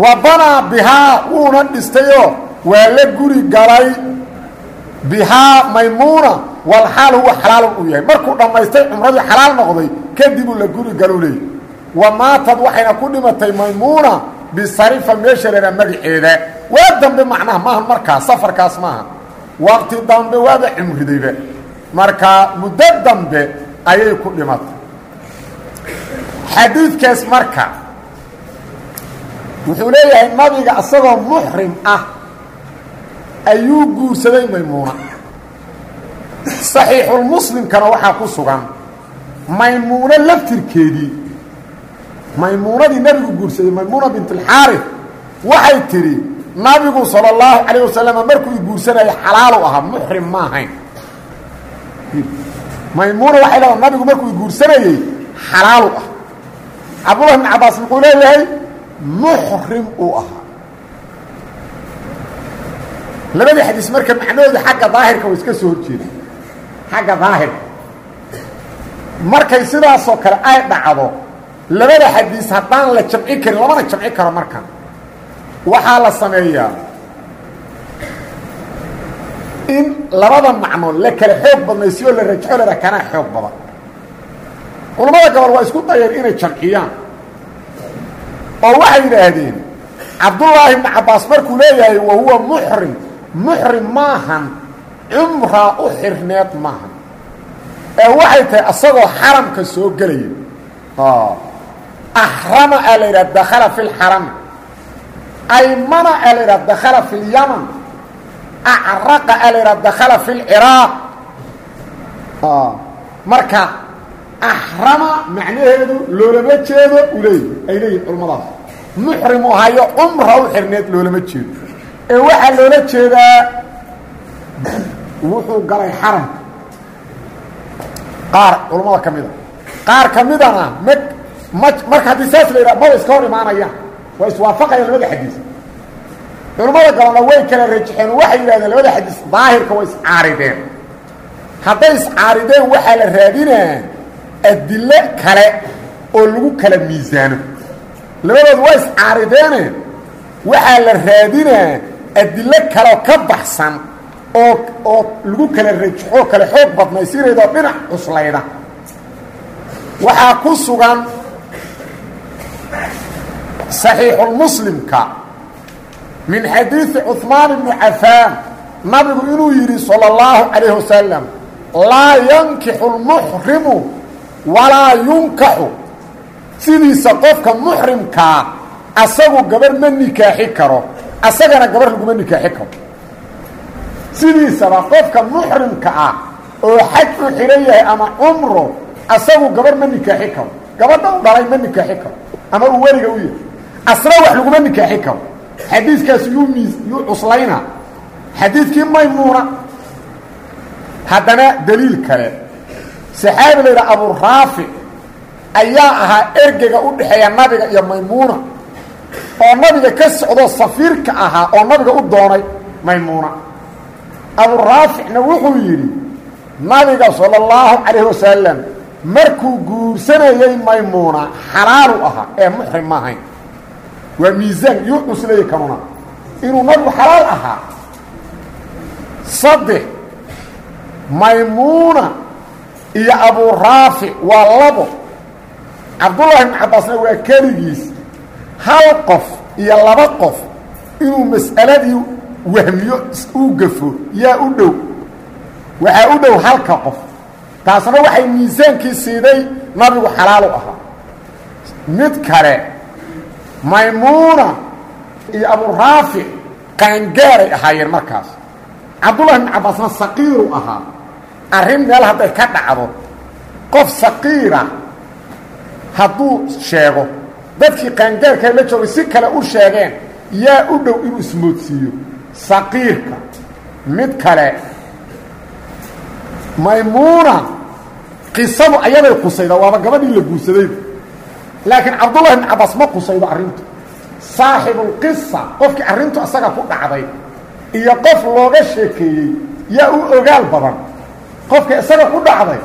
Wa banaa bihaa wuuna dhistayoo waa la guri galay bihaa maymuuna walxaal huwa xalaalun uu yahay. Markuu dhammaystay cumradii xalaal noqday kadibuu la guri galuu leeyay wa maatad waxayna ku dhimatay maymuuna bisarifa meesha leeraa magaceeda. Waa dambe macnaha maaha markaas safarkaas maaha waqti dambe waaba cimridayba markaa muddo dambe ayay ku dhimatay. Xadiidkaas marka wuxuu leeyahay nabiga isagoo muxrim ah ayuu guursaday maymuuna. Saxiixulmuslimkana waxaa ku sugan maymuuno laftirkeedii. Maymuunadii nabigu guursaday maymuuna bint alxaarif waxay tidhi nabigu sala allahu calayh wasalam markuu guursanayay xalaalu ahaa muxrim ma ahayn. Maymuuna waxay leedaha nabigu markuu guursanayey xalaalu ah cabdullah bn cabbaas muxuu leeyahay muxrim uu ahaa labadii xadiis marka macnahooda xagga daahirka way iska soo horjeeda xagga daahirka markay sidaasoo kale ay dhacdo labada xadiis haddaan la jamci karin lamana jamci karo markan waxaa la sameeyaa in labada macno la kala xoog badnaysiyo la rajaxo lada kanaa xoog badan culammada gobol waa isku dayeen inay jamciyaan. Oo waxay yidhaahdeen cabdullaahi bni cabbaas markuu leeyahay wa huwa muxrim muxrim maahan cumraa u xirneed maahan. Ee waxay tahay asagoo xaramka soo gelaya. Axrama aa la yidhaha dakhala fi lxarami aymana aa dakhala fi lyaman acraqa aa dakhala fi lciraaq marka axrama macnaheedu loolama jeedo uleey ay leeyihiin culimmadaas. Muxrimu hayo cumra u xirneed loolama jeedo ee waxaa loola jeedaa wuxuu galay xaramka qaar culammada ka mida qaar ka midana ma ma marka haddii saas la yidhaha maba iska hor imaanayaan waa iswaafaqayaan labada xadiis. Culammada galana way kala rajaxeen waxay yidhahdeen labada xadiis daahirka way iscaarideen. Hadday iscaarideen waxaa la raadinaa adilo kale oo lagu kala miisaano. Labadoodu waa iscaarideene waxaa la raadinaa adilo kaleo ka baxsan oo oo lagu kala rajaxoo kale xoog badnaysiinayda oo dhinac cuslayda waxaa ku sugan صaxiixulmuslimka min xadiiثi cuثmaan bni cafaan nabigu inuu yidhi salى اllahu calayh wasalam laa yankixu اlmuxrimu walaa yunkaxu sidiisa qofka muxrimkaa asagu gabarh ma nikaaxi karo asagana gabarh laguma nikaaxi karo sidiisaba qofka muxrimka ah oo xaj u xidhan yahay ama cumro asagu gabarh ma nikaaxi karo gabadha u dhalay ma nikaaxi karo ama uu weliga u yahay asna wax laguma nikaaxi karo xadiidkaas yuu miis yuu cuslayna xadiidkii maymuuna haddana daliil kale. Saxaabi la yidhaha aburaafic ayaa ahaa ergega u dhexeeya nabiga iyo maymuuna oo nabiga ka socdo safiirka ahaa oo nabiga u doonay maymuuna. Aburaaficna wuxuu yidhi nabiga sala اllahu calayh wasalam markuu guursanayey maymuuna xalaalu ahaa ee muxrim ma ahayn. Waa miisaan yuu cusleeyey kanuna. Inuu nabigu xalaal ahaa saddex maymuuna iyo aburaafic waa labo. Cabdullaahi ibnu cabbaasna waa keligiis hal qof iyo laba qof inuu mas'aladii wahmiyo uu gafo yaa u dhow. Waxaa u dhow halka qof. Taasna waxay miisaankii siiday nabigu xalaalu ahaa. Mid kale maymuuna iyo aburaafic qaangaaray ahaayeen markaas. Cabdullahi ibnu cabbaasna saqiiru ahaa. Arrin meel hadday ka dhacdo qof saqiira hadduu sheego dadkii qaangaarkaa la joogay si kale u sheegeen yaa u dhow inuu ismoodsiiyo saqiirka mid kale. Maymuuna qisadu ayaday qusayda waaba gabadhii la guursadayba laakiin cabdullahi ibn cabbaas ma qusaydo arrintu. Saaxibulqisa qofkii arrintu asaga ku dhacday iyo qof looga sheekeeyey yaa u ogaal badan. Qofka isaga ku dhacday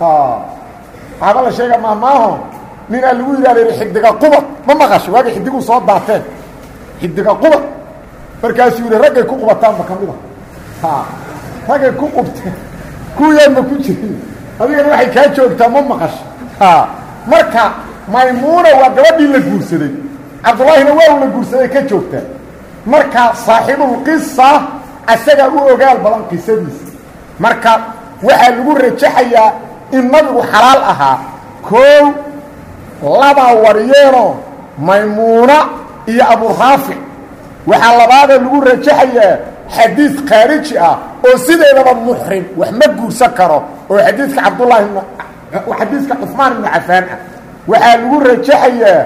waxaaba la sheega maamaaho ninaa lagu yidhahda xidiga qubad. Ma maqasho waagay xidiguu soo daateen xidiga qubad. Markaasuu yidhi raggay ku qubataanba ka mida raggay ku qubteen. Kuwiyaan ma ku jirin. Adigana waxay kaa joogtaa ma maqasho. Marka maymuuna waa gabadhii la guursaday. Cabdullaahina waa la guursaday ka joogtaa marka saaxibulqisa asagaa u ogaal badan qisadiisa marka waxaa lagu rajaxayaa in nabigu xalaal ahaa. Koow labaa waryeeno maymuuna iyo aburaafic waxaa labaadee lagu rajaxayaa xadiid khaariji ah oo sideedaba muxrim wax ma guursan karo oo xadiidka cabdullaahi xadiidka cusmaan ibnu cafaan ah. Waxaa lagu rajaxayaa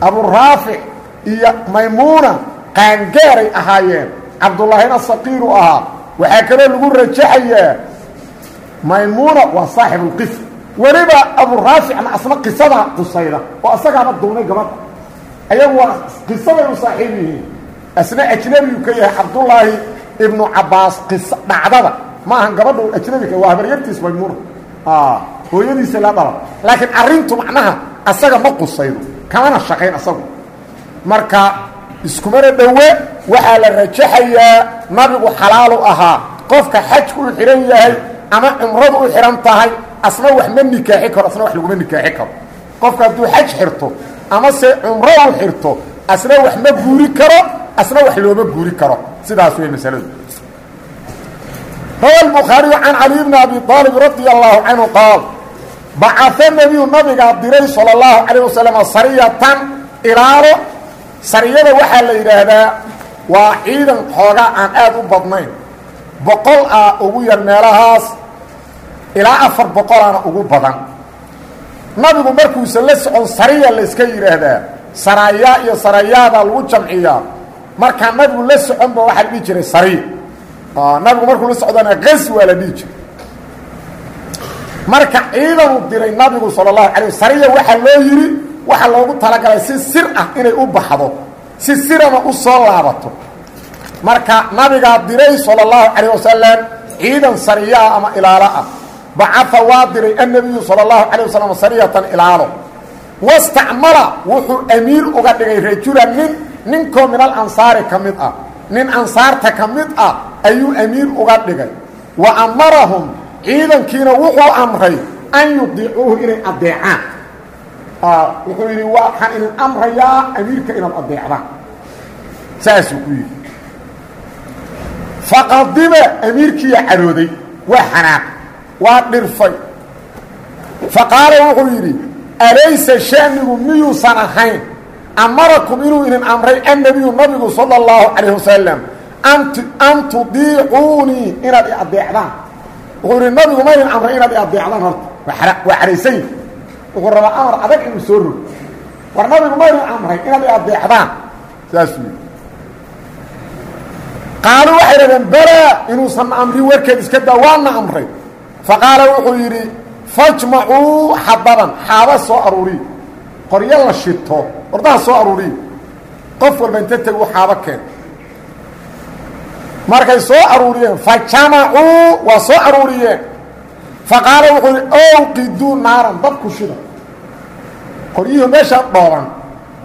aburaafic iyo maymuuna qaangaaray ahaayeen. Cabdullaahina saqiiru ahaa. Waxaa kaloo lagu rajaxayaa maymuuna waa saaxibulqis weliba aburaaficna asna qisada qusayda oo asagaaba duunay gabadha ayagu waa qisaday u saaxiib yihiin asna ajnabigu ka yahay cabdullaahi ibnu cabbaas qis dhacdada. Ma ahan gabadha ajnabika waa habaryartiis maymuuna hooyadiisa la dhala laakiin arrintu macnaha asaga ma qusaydo kamana shaqayn asagu. Marka iskumana dhowe waxaa la rajaxayaa nabigu xalaalu ahaa. Qofka xajku u xidhan yahay ama cumradu u xidhan tahay asna wax ma nikaaxi karo asna wax laguma nikaaxi karo. Qofka hadduu xaj xirto ama se cumro u xirto asna wax ma guuri karo asna wax looma guuri karo. Sidaas wey masaladu. Rawa الbukhaariyu can cali bni abi aalib radi allahu canhu qaal bacaa nebiyu nabigaa diray sala allahu calayh wasalam sariyatan ilaalo. Sariyada waxaa la yidhaahdaa waa ciidan xoogaa aan aad u badnayn. Boqol ah ugu yar ilaa afar boqolaana ugu badan. Nabigu markuusan la socon sariya la yidhaahdaa saraayaa iyo sarayaadaa lagu jamciyaa. Markaa nabigu la soconba waxaa la dhihi jiray sariya nabigu markuu la socdana qas waa la dhihi jiray. Marka ciidanu diray nabigu sala allahu alay sariya waxaa loo yidhi waxaa loogu talagalay si sir ah inay u baxdo si sirana u soo laabato. Marka nabigaa diray sala allahu calayh wasalam ciidan sariyaah ama ilaalo ah bacaa waa diray annabiyu sala allahu calay wasalam sariyatan ilaalo wastacmala wuxuu amiir uga dhigay rajulan nin ninkoo min alansaari ka mid ah nin ansaarta ka mid ah ayuu amiir uga dhigay wa amarahum ciidankiina wuxuu amray an yudiicuuhu inay adeecaan wuxuu yidhi waxaan idin amrayaa amiirka inaad adeecdaan saasuu ku yidhi faqadiba amiirkiiya cadhooday waa xanaaq waa dhirfay. Faqaala wuxuu yidhi alaysa shanigu miyuusan ahayn amarakum inuu idin amray annabiyu nabigu sala اllahu calayh wasalam an tudiicuunii inaad i wuxuu yidhi nabigu ma idin amray inaad i horta. Waa cadhaysan yihi wuxuu rabaa amar adag inuu soo rogo. War nabigu ma idin amray inaad i adeecdaan saasuu qaaluu waxay dhahdeen balaa inuusan amrin warkeed iska daa waana amray faqaala wuxuu yidhi fajmacuu xadaban xaaba soo aruuriy qoryo la shito ordaha soo aruuriy qof walba inta tegu xaabo keen. Markay soo aruuriyeen fa jamacuu waa soo aruuriyeen. Faqaala wuxuu yidhi owqiduu naaran dab ku shida. Qoryihii meeshaa dhooban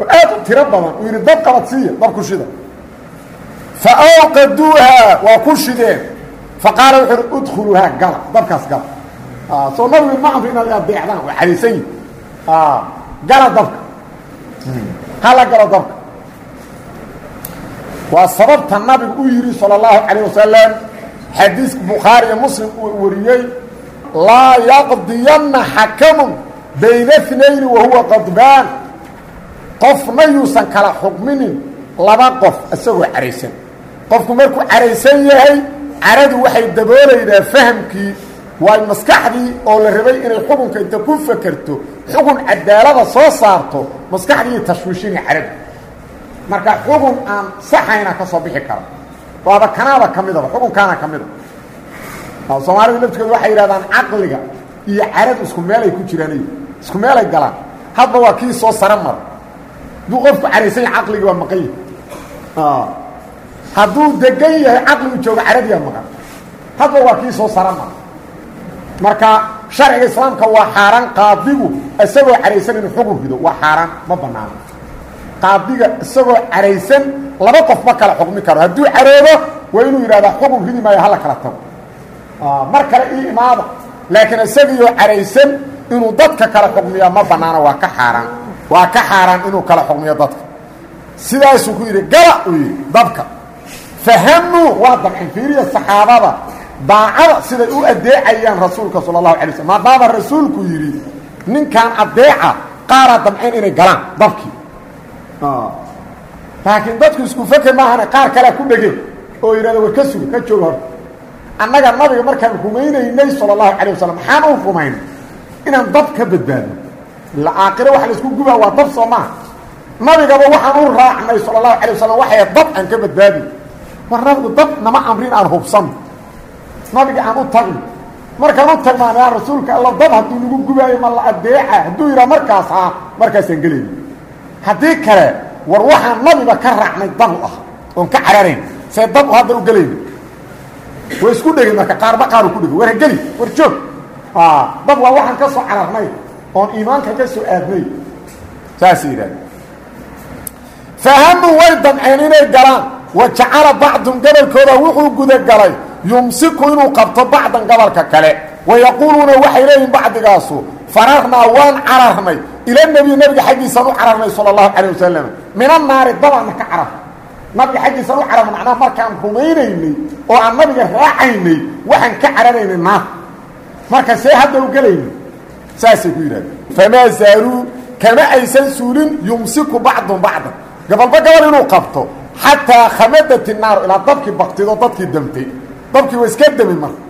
oo aad u tiro badan uu yidhi dab qabad siiya dab ku shida. Fa awqaduuhaa waa ku shideen faqaala wuxuu uhi udkhuluuhaa gala dabkaas gala soo nabigu ma amri inaad adeecdaan waa xariisan yihi gala dabka hala galo dabka waa sababta nabigu u yidhi salى اllahu calayه wasalam xadiiska bukhaari iyo muslim uu wariyey laa yaqdiyanna xakamun bayna اثnayni wahuwa qadbaan qofna yuusan kala xukminin laba qof isagoo caraysan qofku markuu caraysan yahay caradu waxay daboolaydaa fahamkii waay maskaxdii oo la rabay inay xukunka inta ku fakerto xukun cadaalada soo saarto maskaxdii tashwiishina caradu. Marka xukun aan saxayna ka soo bixi kara waaba kanaaba ka midaba xukunkaana ka mida soomaalida laftigood waxay yidhahdaan caqliga iyo caradu isku meelay ku jiraan isku meelay galaan. Hadba waa kii soo sara mara hadduu qofku caraysan yahay caqligii waa maqan yahay hadduu degan yahay caqligu jooga caradiyaa maqan hadba waa kii soo sara mara marka sharciga islaamka waa xaaraan qaadigu isagoo caraysan inuu xukun rido waa xaaraan ma banaano. Qaadiga isagoo caraysan laba qof ma kala xukmi karo. Hadduu caroobo waa inuu yidhahdaa xukun ridi maayo hala kala tago. Mar kale ii imaada laakiin isagiioo caraysan inuu dadka kala xukmiya ma banaano waa ka xaaraan. Waa ka xaaraan inuu kala xukmiyo dadka. Sidaasuu ku yidhi gala uu yidhi dabka fahamuu waa damcin fiiriya saxaabada daacada siday u adeecayaan rasuulka sala allahu alay slm maadaama rasuulku yidhi ninkan adeeca qaaraa damceen inay galaan dabkii laakiin dadku isku feker maahane qaar kalea ku dhegeen oo yidhahda war ka suga ka jooga horta annaga nabiga markaan rumaynaynay sala allahu calay wasalam maxaan u rumaynay inaan dab ka badbaadno ila aakhire waxa la isku gubaa waa dab soo maaha nabigaba waxaan u raacnay sala allahu alay wasalam waxay dab aan war nabigu dab nama amrin aan hubsanno nabiga aan u tagno markaan u tagmaan yaa rasuulka alla dab hadduu nagu gubaayo ma la adeeca hadduu yidhaha markaas haa markaasaan gelayna haddii kale war waxaan nabiga ka raacnay dabu ah oon ka cararayn see dabu hadda u gelayna way isku dhegin marka qaarba qaaru ku dhegi war ha geli war joog. Dab waa waxaan ka soo cararnay oon iimaanka ka soo aadnay. Saasay yidhahda fahamuu way damceen inay galaan wa jacala bacdun gobolkooda wuxuu gudagalay yumsiku inuu qabto bacdan gobolka kale. Wayaquuluuna waxay leeyihiin bacdigaasu fararnaa waan cararnay. Ila nebiy nabiga xaggiisaan u cararnay sala allahu calayh wasalam min annaari dabaanna ka carar. Nabiga xaggiisaan u cararnay macnaha markaan rumaynaynay oo aan nabiga raacaynay waxaan ka cararaynay naar marka see hadda u gelaynay saasay ku yidhahdeen. Famaa zaaluu kama aysan suulin yumsiku bacdun bacdan. Gabalba gabal inuu qabto xataa khamadat inaaru ilaa dabkii baktido dadkii damtay dabkii waa iska demi marka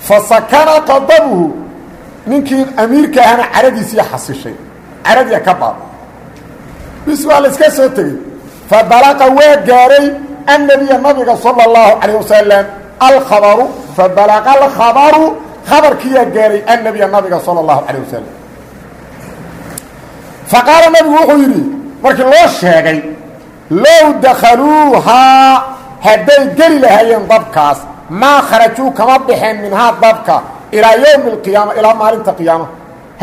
fa sakana qadabuhu ninkii amiirka ahana caradiisiiya xasishay. Caradiya ka baada bis waa la iska soo tegey. Fa balaqa waa gaaray annabiya nabiga sala allahu calayh wasalam alkhabaru. Fa balaqa alkhabaru khabarkiiyaa gaaray annabiya nabiga sala allahu calayh wasalam fa qaala nabigu wuxuu yidhi markii loo sheegay low dakhaluuhaa hadday geli lahaayeen dabkaas maa kharajuu kama baxeen minhaa dabka ilaa yowmi alqiyaama ilaa maalinta qiyaama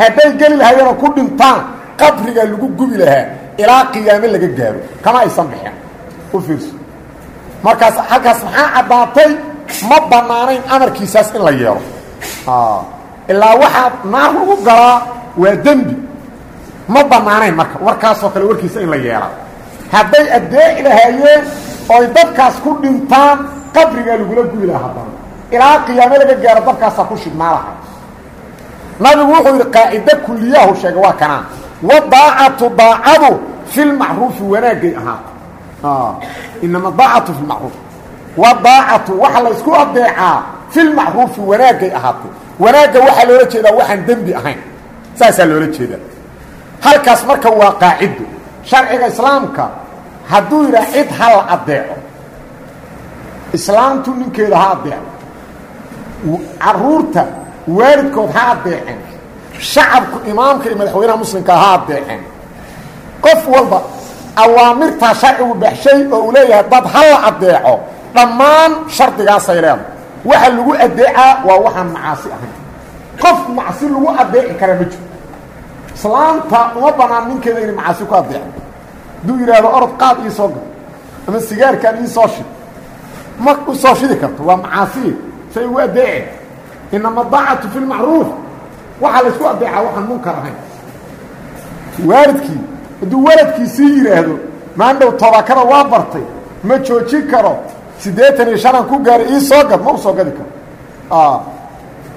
hadday geli lahaayeenoo ku dhintaan qabriga lagu gubi lahaa ilaa qiyaame laga gaaro kama aysan baxeen u fiirso markaas halkaas maxaa caddaatay ma bannaanayn amarkiisaas in la yeelo ilaa waxaa naar lagu galaa waa dembi ma bannaanayn marka warkaasoo kale warkiisa in la yeelaa hadday addeeci lahaayeen ooy dadkaas ku dhintaan qabrigaa lagula gubi lahaa ilaa qiyaame laga gaaro dabkaasaa ku shidmaa laha nabigu wuxuu yidhi qaacida kuliyahu sheegay waa kanaa wadaacatu daacadu fi lmacruufi wanaagay ahaata inama daacatu fi lmacruuf wadaacatu waxa la adeecaa fi lmacruufi wanaagay ahaatay. Wanaagga waxaa loola jeedaa waxaan dembi ahayn. Saasaa loola jeedaa. Halkaas marka waa qaacido sharciga islaamka hadduu yidhaha cid ha adeeco islaamtu ninkeeda ha adeeco carruurta waalidkood ha adeeceen shacabku imaamka iyo madaxweynaha muslimka ha adeeceen qof walba awaamirtaa sharcigu baxshay oo uu leeyahay dad ha adeeco dhammaan shardigaasay leedahay. Waxa lagu adeecaa waa waxaan macaasi ahayn qof macsi lagu adeeci kara ma jiro. Islaamta uma banaan ninkeeda inay macaasi ku adeeco hadduu yidhaahdo orod qaad ii soo gal ama sigaarkaan ii soo shid. Ma u soo shidi karto? Waa macaasiye say ugu adeece. Inama daacatu fi lmacruuf waxaa laysku adeecaa waxaan munkar ahayn. Waalidkii hadduu waladkiisii yidhaahdo maandhow tobakada waa bartay ma joojin karo siddeetan iyo shanaan ku gaaray ii soo gad ma u soo gadi karo.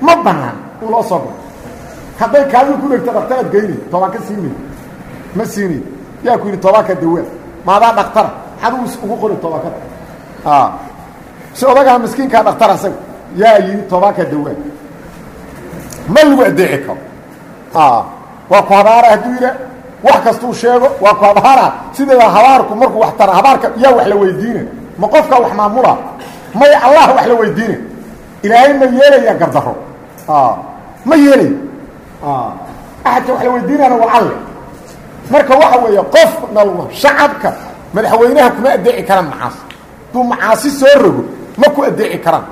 Ma banaan uu loo soo gado hadday kaadii ku dhegto dhaktaraad geynay tobaaka siinay ma siinay yaa ku yidhi tobaaka dawaa maadaa dhaktara maxaad ugu qori tobaakada si odagaa miskiinkaa dhaktar asaga yaa yidhi tobaaka dawaa ma lagu adeeci karo. Waa ku habaara hadduu yidha wax kastuu sheego waa ku habaara. Sideeda habaarku markuu wax tara habaarka yaa wax la weydiina ma qofkaa wax maamula. May allah wax la weydiina ilaahay ma yeelaya gardaro ma yeelay. Axadka wax la weydiinana waa alle marka waxa weeye qof nalma shacabka madaxweynaha kuma adeeci karaan macaasi. Hadduu macaasi soo rogo ma ku adeeci karaan.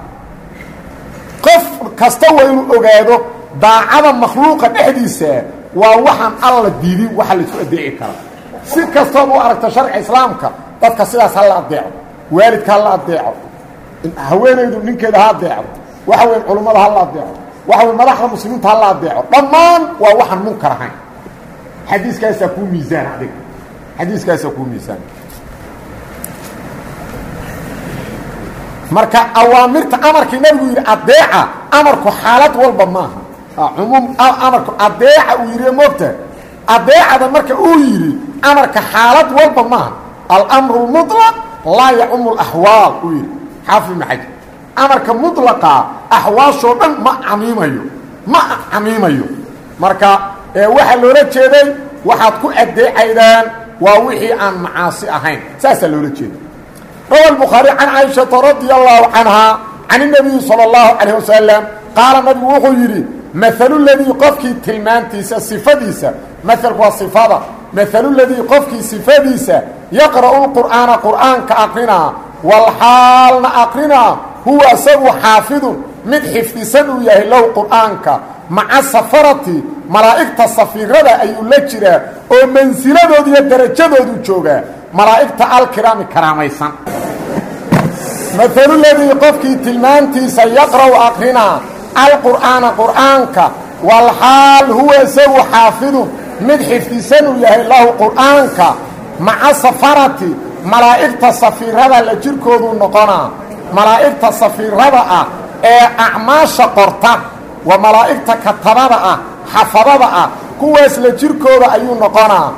Qof kasta waa inuu ogaado daacada makhluuqa dhexdiisa waa waxaan alla diidin waxa la isku adeeci karaa si kastood u aragta sharciga islaamka dadka sidaas ha la adeeco waalidka ha la adeeco haweenaydu ninkeeda ha adeeco waxa weya culummada ha la adeeco waxa wey madaxda muslimiinta ha la adeeco dhammaan waa waxaan munkar ahayn xadiiskaasaa kuu miisaan adig xadiiskaasaa kuu miisaan. Marka awaamirta amarkii nabigu yidhi adeeca amarku xaalad walba maaha. Umuum amarku adeeca uu yidhi moogta. Adeecada marka uu yidhi amarka xaalad walba maaha. Almru mulaq laa yacumu laxwaal uu yidhi xaafid ibn xajar amarka mulaqa axwaashoo dhan ma camiimayo. Ma camiimayo. Marka waxaa loola jeeday waxaad ku adeecaydaan waa wixii aan macaasi ahayn saasaa loola jeeda rawa الbukhaarي can caaishaةa radia allahu canhaa can الnabiyi salى اllahu calayه wasalam qaala nabigu wuxuu yidhi maalu ladii qofkii tilmaantiisa sifadiisa maalku waa sifada maalu ladii qofkii sifadiisa yaqra'u lqur'aana qur'aanka aqrinaa walxaalna aqrinaa huwa isagu xaafidun mid xifdisan uu yahay low qur'aanka maca safarati malaa'igta safiirada ayuu la jiraa oo mansiladoodu iyo darajadoodu joogaa malaa'igta alkiraami karaamaysan maalu ladii qofkii tilmaantiisa yaqra'u aqrinaa alqur'aana qur'aanka walxaal huwa isagu xaafidun mid xifdisan uu yahay lahu qur'aanka maca safarati malaa'igta safiirada la jirkoodu noqonaa malaa'igta safiirada ah ee acmaasha qorta waa malaa'igta katabada ah xafadada ah kuwaas la jirkooda ayuu noqonaa.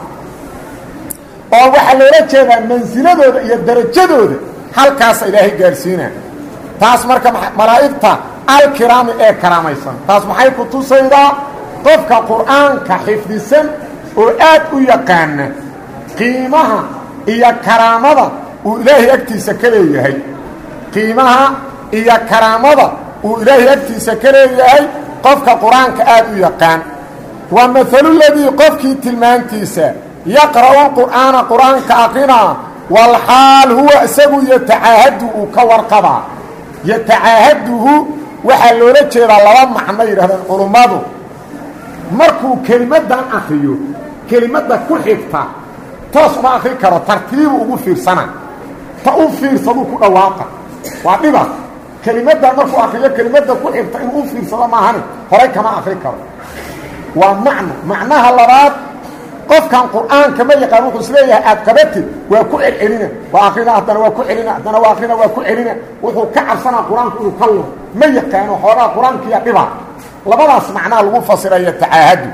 Oo waxaa loola jeedaa mansiladooda iyo darajadooda halkaasa ilaahay gaadhsiinaa taas marka malaa'igta alkiraami ee karaamaysan. Taas maxay ku tusaydaa? Qofka qur'aanka xifdisan oo aad u yaqaana qiimaha iyo karaamada uu ilaahay agtiisa ka leeyahay. Qiimaha iyo karaamada uu ilaahay agtiisa ka leeyahay qofka qur'aanka aad u yaqaan. Waa maaluladii qofkii tilmaantiisa yaqra'u qur'aana qur'aanka aqrinaa walxaal huwa isagu yatacaahadu uu ka warqabaa. Yatacaahaduhu waxaa loola jeedaa laba macno yidhahdeen culummadu markuu kelimaddan akriyo kelimadda ku xigta toos uma akri karo tartiibu ugu fiirsana. Ta u fiirsaduu ku dhawaaqa. Waa dhiba kelimaddan markuu akriyo kelimadda ku xigta inuu u fiirsado maahani horay kama akri karo. Waa macno. Macnaha labaad qofkan qur'aanka ma yaqaan wuxuu is leeyahay aad qabatid waa ku celcelina. Waa akrina haddana waa ku celina. Haddana waa akrina waa ku celina. Wuxuu ka cabsanaa qur'aanku inuu ka lumo. Ma yaqaano xoogaa qur'aankiiya dhiba labadaas macnaha lagu fasiraya tacaahadu.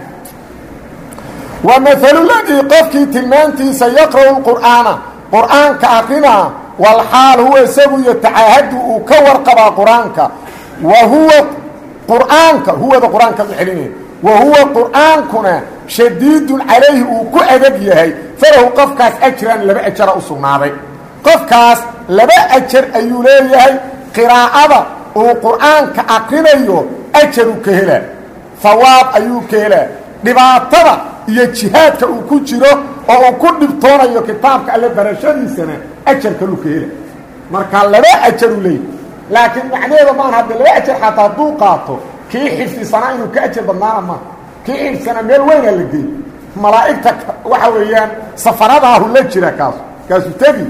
Wa maalu ladii qofkii tilmaantiisa yaqra'u qur'aana qur'aanka akrinaa walxaal huwa isagu yatacaahadu uu ka warqabaa qur'aanka wa huwa qur'aanka huwada qur'aanka u celinaya wa huwa qur'aankuna shadiidun calayhi uu ku adag yahay falahu qofkaas ajran laba ajara u sugnaaday qofkaas laba ajar ayuu leeyahay qiraa'ada uu qur'aanka akrinayo ajaruu ka helaa hawaab ayuu ka helaa dhibaatada iyo jihaadka uu ku jiro oo uu ku dhibtoonayo kitaabka alle barashadiisana ajarkalu ka hela markaa laba ajaru leey laakiin macnaheeda maaha hadde laba ajar xataa hadduu qaato kii xifdisanaa inuu ka ajar badnaana maaha kii xifdisanaa meel weynaa la geey malaa'igta waxa weeyaan safaradaahu la jira kaasu. Kaasu tegi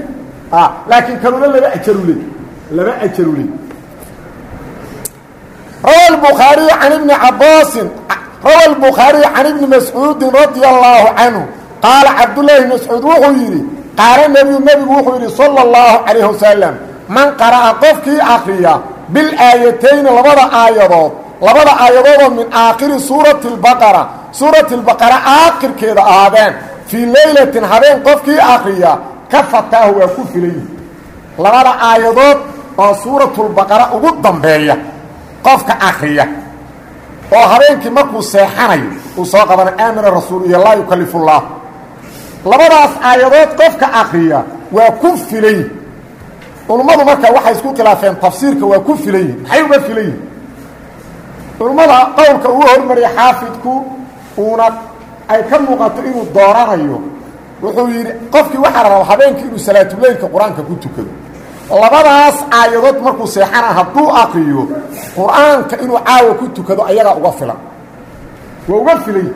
ah, laakiin kaluna laba ajaru leey laba ajaru leey rawa bukhaariyu can ibni cabaasin rawa lbukhaariyu can ibni mascuudin radia allaahu canhu qaala cabdullaahi mascuud wuxuu yidhi qaala nebiyu nebigu wuxuu yidhi sala allahu calayhi wasalam man qara'a qofkii akriya bilaayatayni labada aayadood labada aayadoodoo min aakhiri suurati baqara suurati albaqara aakhirkeeda ahaadeen fii leylatin habeen qofkii akriya ka fataahu waa ku filayi labada aayadood oo suuratulbaqara ugu dambeeya qofka akhriya oo habeenkii markuu seexanayo uu soo qabana aamina rasuul iyo laa yukallifu ullah labadaas aayadood qofka akriya waa ku filan yihi culummadu marka waxay isku khilaafeen tafsiirka waa ku filan yihiin maxay uga filan yihiin culummada qowlka uu hormariyay xaafidku uuna ay ka muuqato inuu dooranayo wuxuu yidhi qofkii waxaa la raba habeenkii inuu salaatuleylka qur'aanka ku tukado. Labadaas aayadood markuu seexana hadduu akriyo qur'aanka inuu caawa ku tukado ayagaa uga filan. Waa uga filay.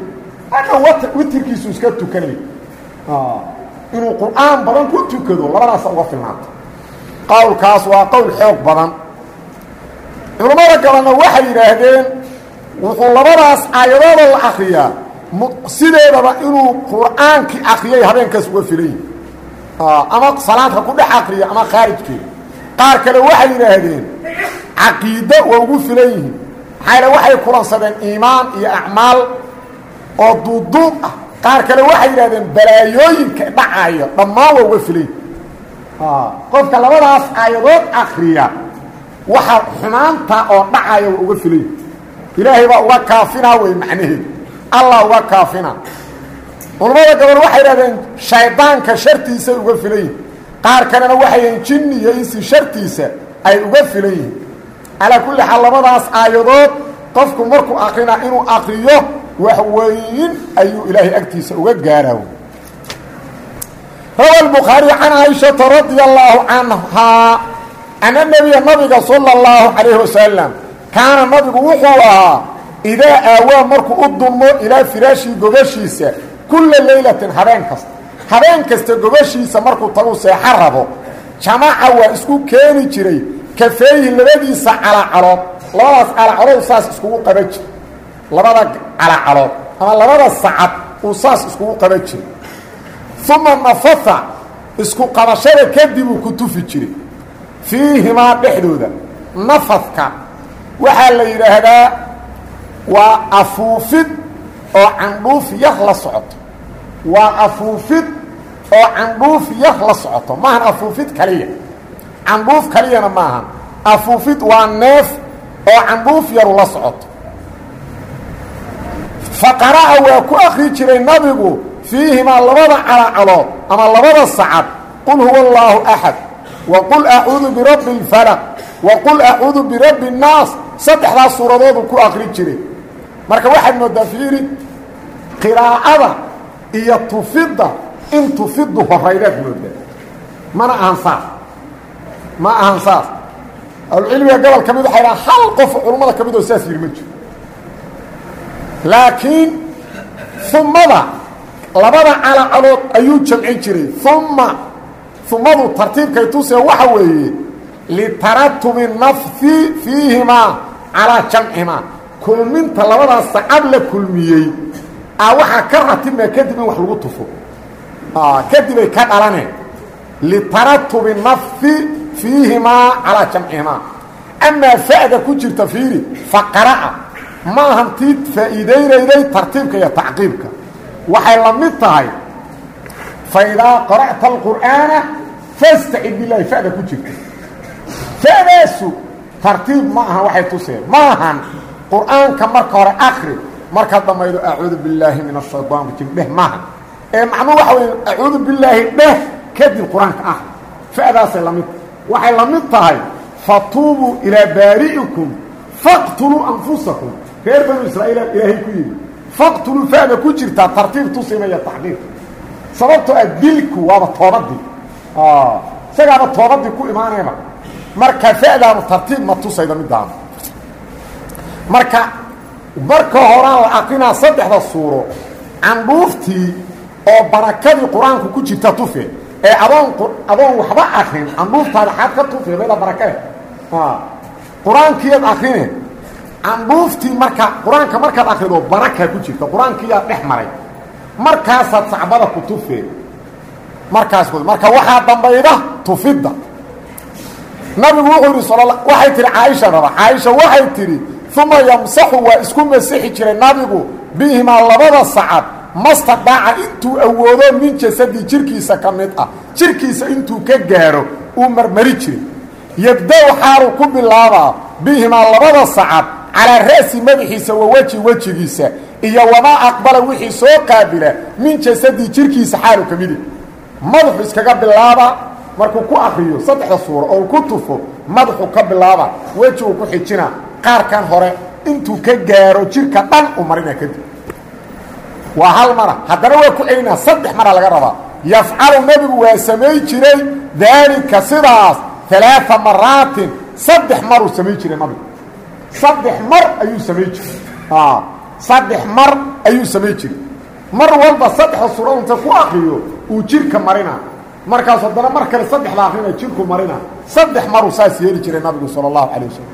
Hadha wat witirkiisu iska tukanay inuu qur'aan badan ku tukado labadaasa uga filnaato qowlkaas waa qowl xoog badan. Culammada gabanna waxay yidhaahdeen wuxuu labadaas aayadooda la akriyaa sideedaba inuu qur'aankii akriyay habeenkaas uga filan yihi ama salaadka ku dhex akriya ama khaarijkeeda qaar kale waxay yidhaahdeen caqiido waa ugu filan yihiin. Maxaa waxay kulansadeen iimaan iyo acmaal oo duuduub ah qaar kale waxay yidhahdeen balaayooyinka dhacaya dhammaan waa uga filan yihiin qofka labadaas aayadood akriya waxa xumaanta oo dhacaya waa uga filan yihiin ilaahay baa uga kaafinaa wey macnaheedu. Allah uga kaafina. Culammada gobol waxay yidhahdeen shaydaanka shartiisay uga filan qaar kalena waxay jinni iyo insi shartiisa ay uga filan yihiin calaa kulli xaal labadaas aayadood qofku markuu akrinaa inuu akriyo wax weyn ayuu ilaahay agtiisa uga gaaraa rawa الbukhaariي can caaishaةa radia allaahu canhaa ana nebiya nabiga salى اllahu calayh wasalam kaana nabigu wuxuu ahaa idaa aawaa markuu u dulmo ilaa firaashii gogashiisa kulla leylatin habeen kasta habeen kasta gogashiisa markuu tagu seexo rabo jamaca waa isku keeni jiray kafeeyi labadiisa calacalood labadaas calacalood saas iskugu qaban jiray labada calacalood ama labada sacad uu saas iskugu qaban jiray. Uma nafaha isku qabashada kadib uu ku tufi jiray. Fiihimaa dhexdooda nafadka waxaa la yidhaahdaa waa afuufid oo candhuuf yar la socoto. Waa afuufid oo candhuuf yar la socoto. Maahan afuufid kaliya. Candhuuf kaliyana maahan afuufid waa neef oo candhuuf yaru la socoto faqara'a waa ku akhri jiray nabigu fiihimaa labada calacalood ama labada sacad qul huwa allaahu axad wa qul acuudu birabbi اlfalaq wa qul acuudu birabbi اnnaas saddexdaas suuradoodu ku akhri jiray. Marka waxaad moodaa fiiri qiraa'ada iyo tufidda in tufidu horaydaad moodaa. Mana ahan saas. Ma ahan saas. Ahlucilmiga gobol ka mid waxaa yidhaha hal qof culimmada ka midoo saas yidhi ma jiro laakiin umada labada calacalood ayuu jamcin jiray. Uma umadu tartiibkay tusee waxa weeye litaratubi nafhi fiihimaa calaa jamcihimaa kulminta labadaas sacab la kulmiyey a waxaa ka ratibmaa kadib in wax lagu tufo. Kadibay ka dhalaneen litaratubi nafhi fiihimaa calaa jamcihimaa amaa fa'da ku jirta fiiri faqara'a ma ahan tii faa'iidaynayday tartiibka iyo tacqiibka. Waxay la mid tahay fa idaa qara'ta alqur'aana fastacid bilahi fa'da ku jirta. Fa'daasu tartiib ma aha waxay tuseen ma ahan qur'aanka marka hore akri markaad dhammaydo acuudu billaahi min ashayطaan rajim dheh maaha ee macnuu waxa weya acuudu billaahi dheh kadib qur'aanka akri fa'daasay waxay la mid tahay fatuubuu ilaa baari'ikum faqtuluu anfusakum reer banu israa'iila ilaahay ku yidhi faqtuluu fa'da ku jirtaa tartiib tusimaya taxqiiq sababtoo ah dilku waaba toobadii isagaaba toobadii ku imaanayba marka fa'daanu tartiib ma tusayda midaana marka marka horaan la akrinaa saddexda suuro candhuuftii oo barakadii qur'aanku ku jirta tufe ee adoon adoon waxba akrin candhuuftaada xaad ka tufe mayda barakee qur'aankiiad akrine candhuuftii marka qur'aanka markaad akrido barakaa ku jirta. Qur'aankiiyaa dhex maray. Markaasaad sacbada ku tufee markaas marka waxaa dambayda tufidda. Nabigu wuxuu yidhi sal waxay tihi caaisha raba. Caaisha waxay tidhi uma yamsaxu waa isku masixi jiray nabigu. Bihimaa labada sacad mastadaaca intuu awoodo min jasadii jirkiisa ka mid ah. Jirkiisa intuu ka gaaro uu marmari jiray. Yebda-u ku bilaabaa bihimaa labada sacad calaa ra'si madaxiisa wa weji wejigiisa iyo wamaa aqbala wixii soo qaabila min jasadii jirkiisa xaalu ka midi. Madaxu iskaga bilaaba markuu ku akriyo saddexda suuro oo ku tufo madaxu ka bilaaba weji uu ku xijina qaarkan hore intuu ka gaaro jirka dhan u marina kadib waa hal mara haddana waa ku celinaa saddex mara laga rabaa. Yafcalu nebigu waa samay jiray daalika sidaas alaaa maraatin saddex maruu samay jiray nabigu saddex mar ayuu samay jiray. Saddex mar ayuu samay jiray. Mar walba saddexda suurad inta ku akriyo uu jirka marina. Markaas haddana mar kale saddexda akrina jirku marina. Saddex maruu saas yeeli jiray nabigu sala allahu calay wasalam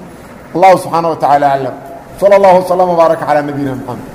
allahu subxaana wa tacaala aclam sala allahu waslama wbaaraka calaa nabiyina maxamed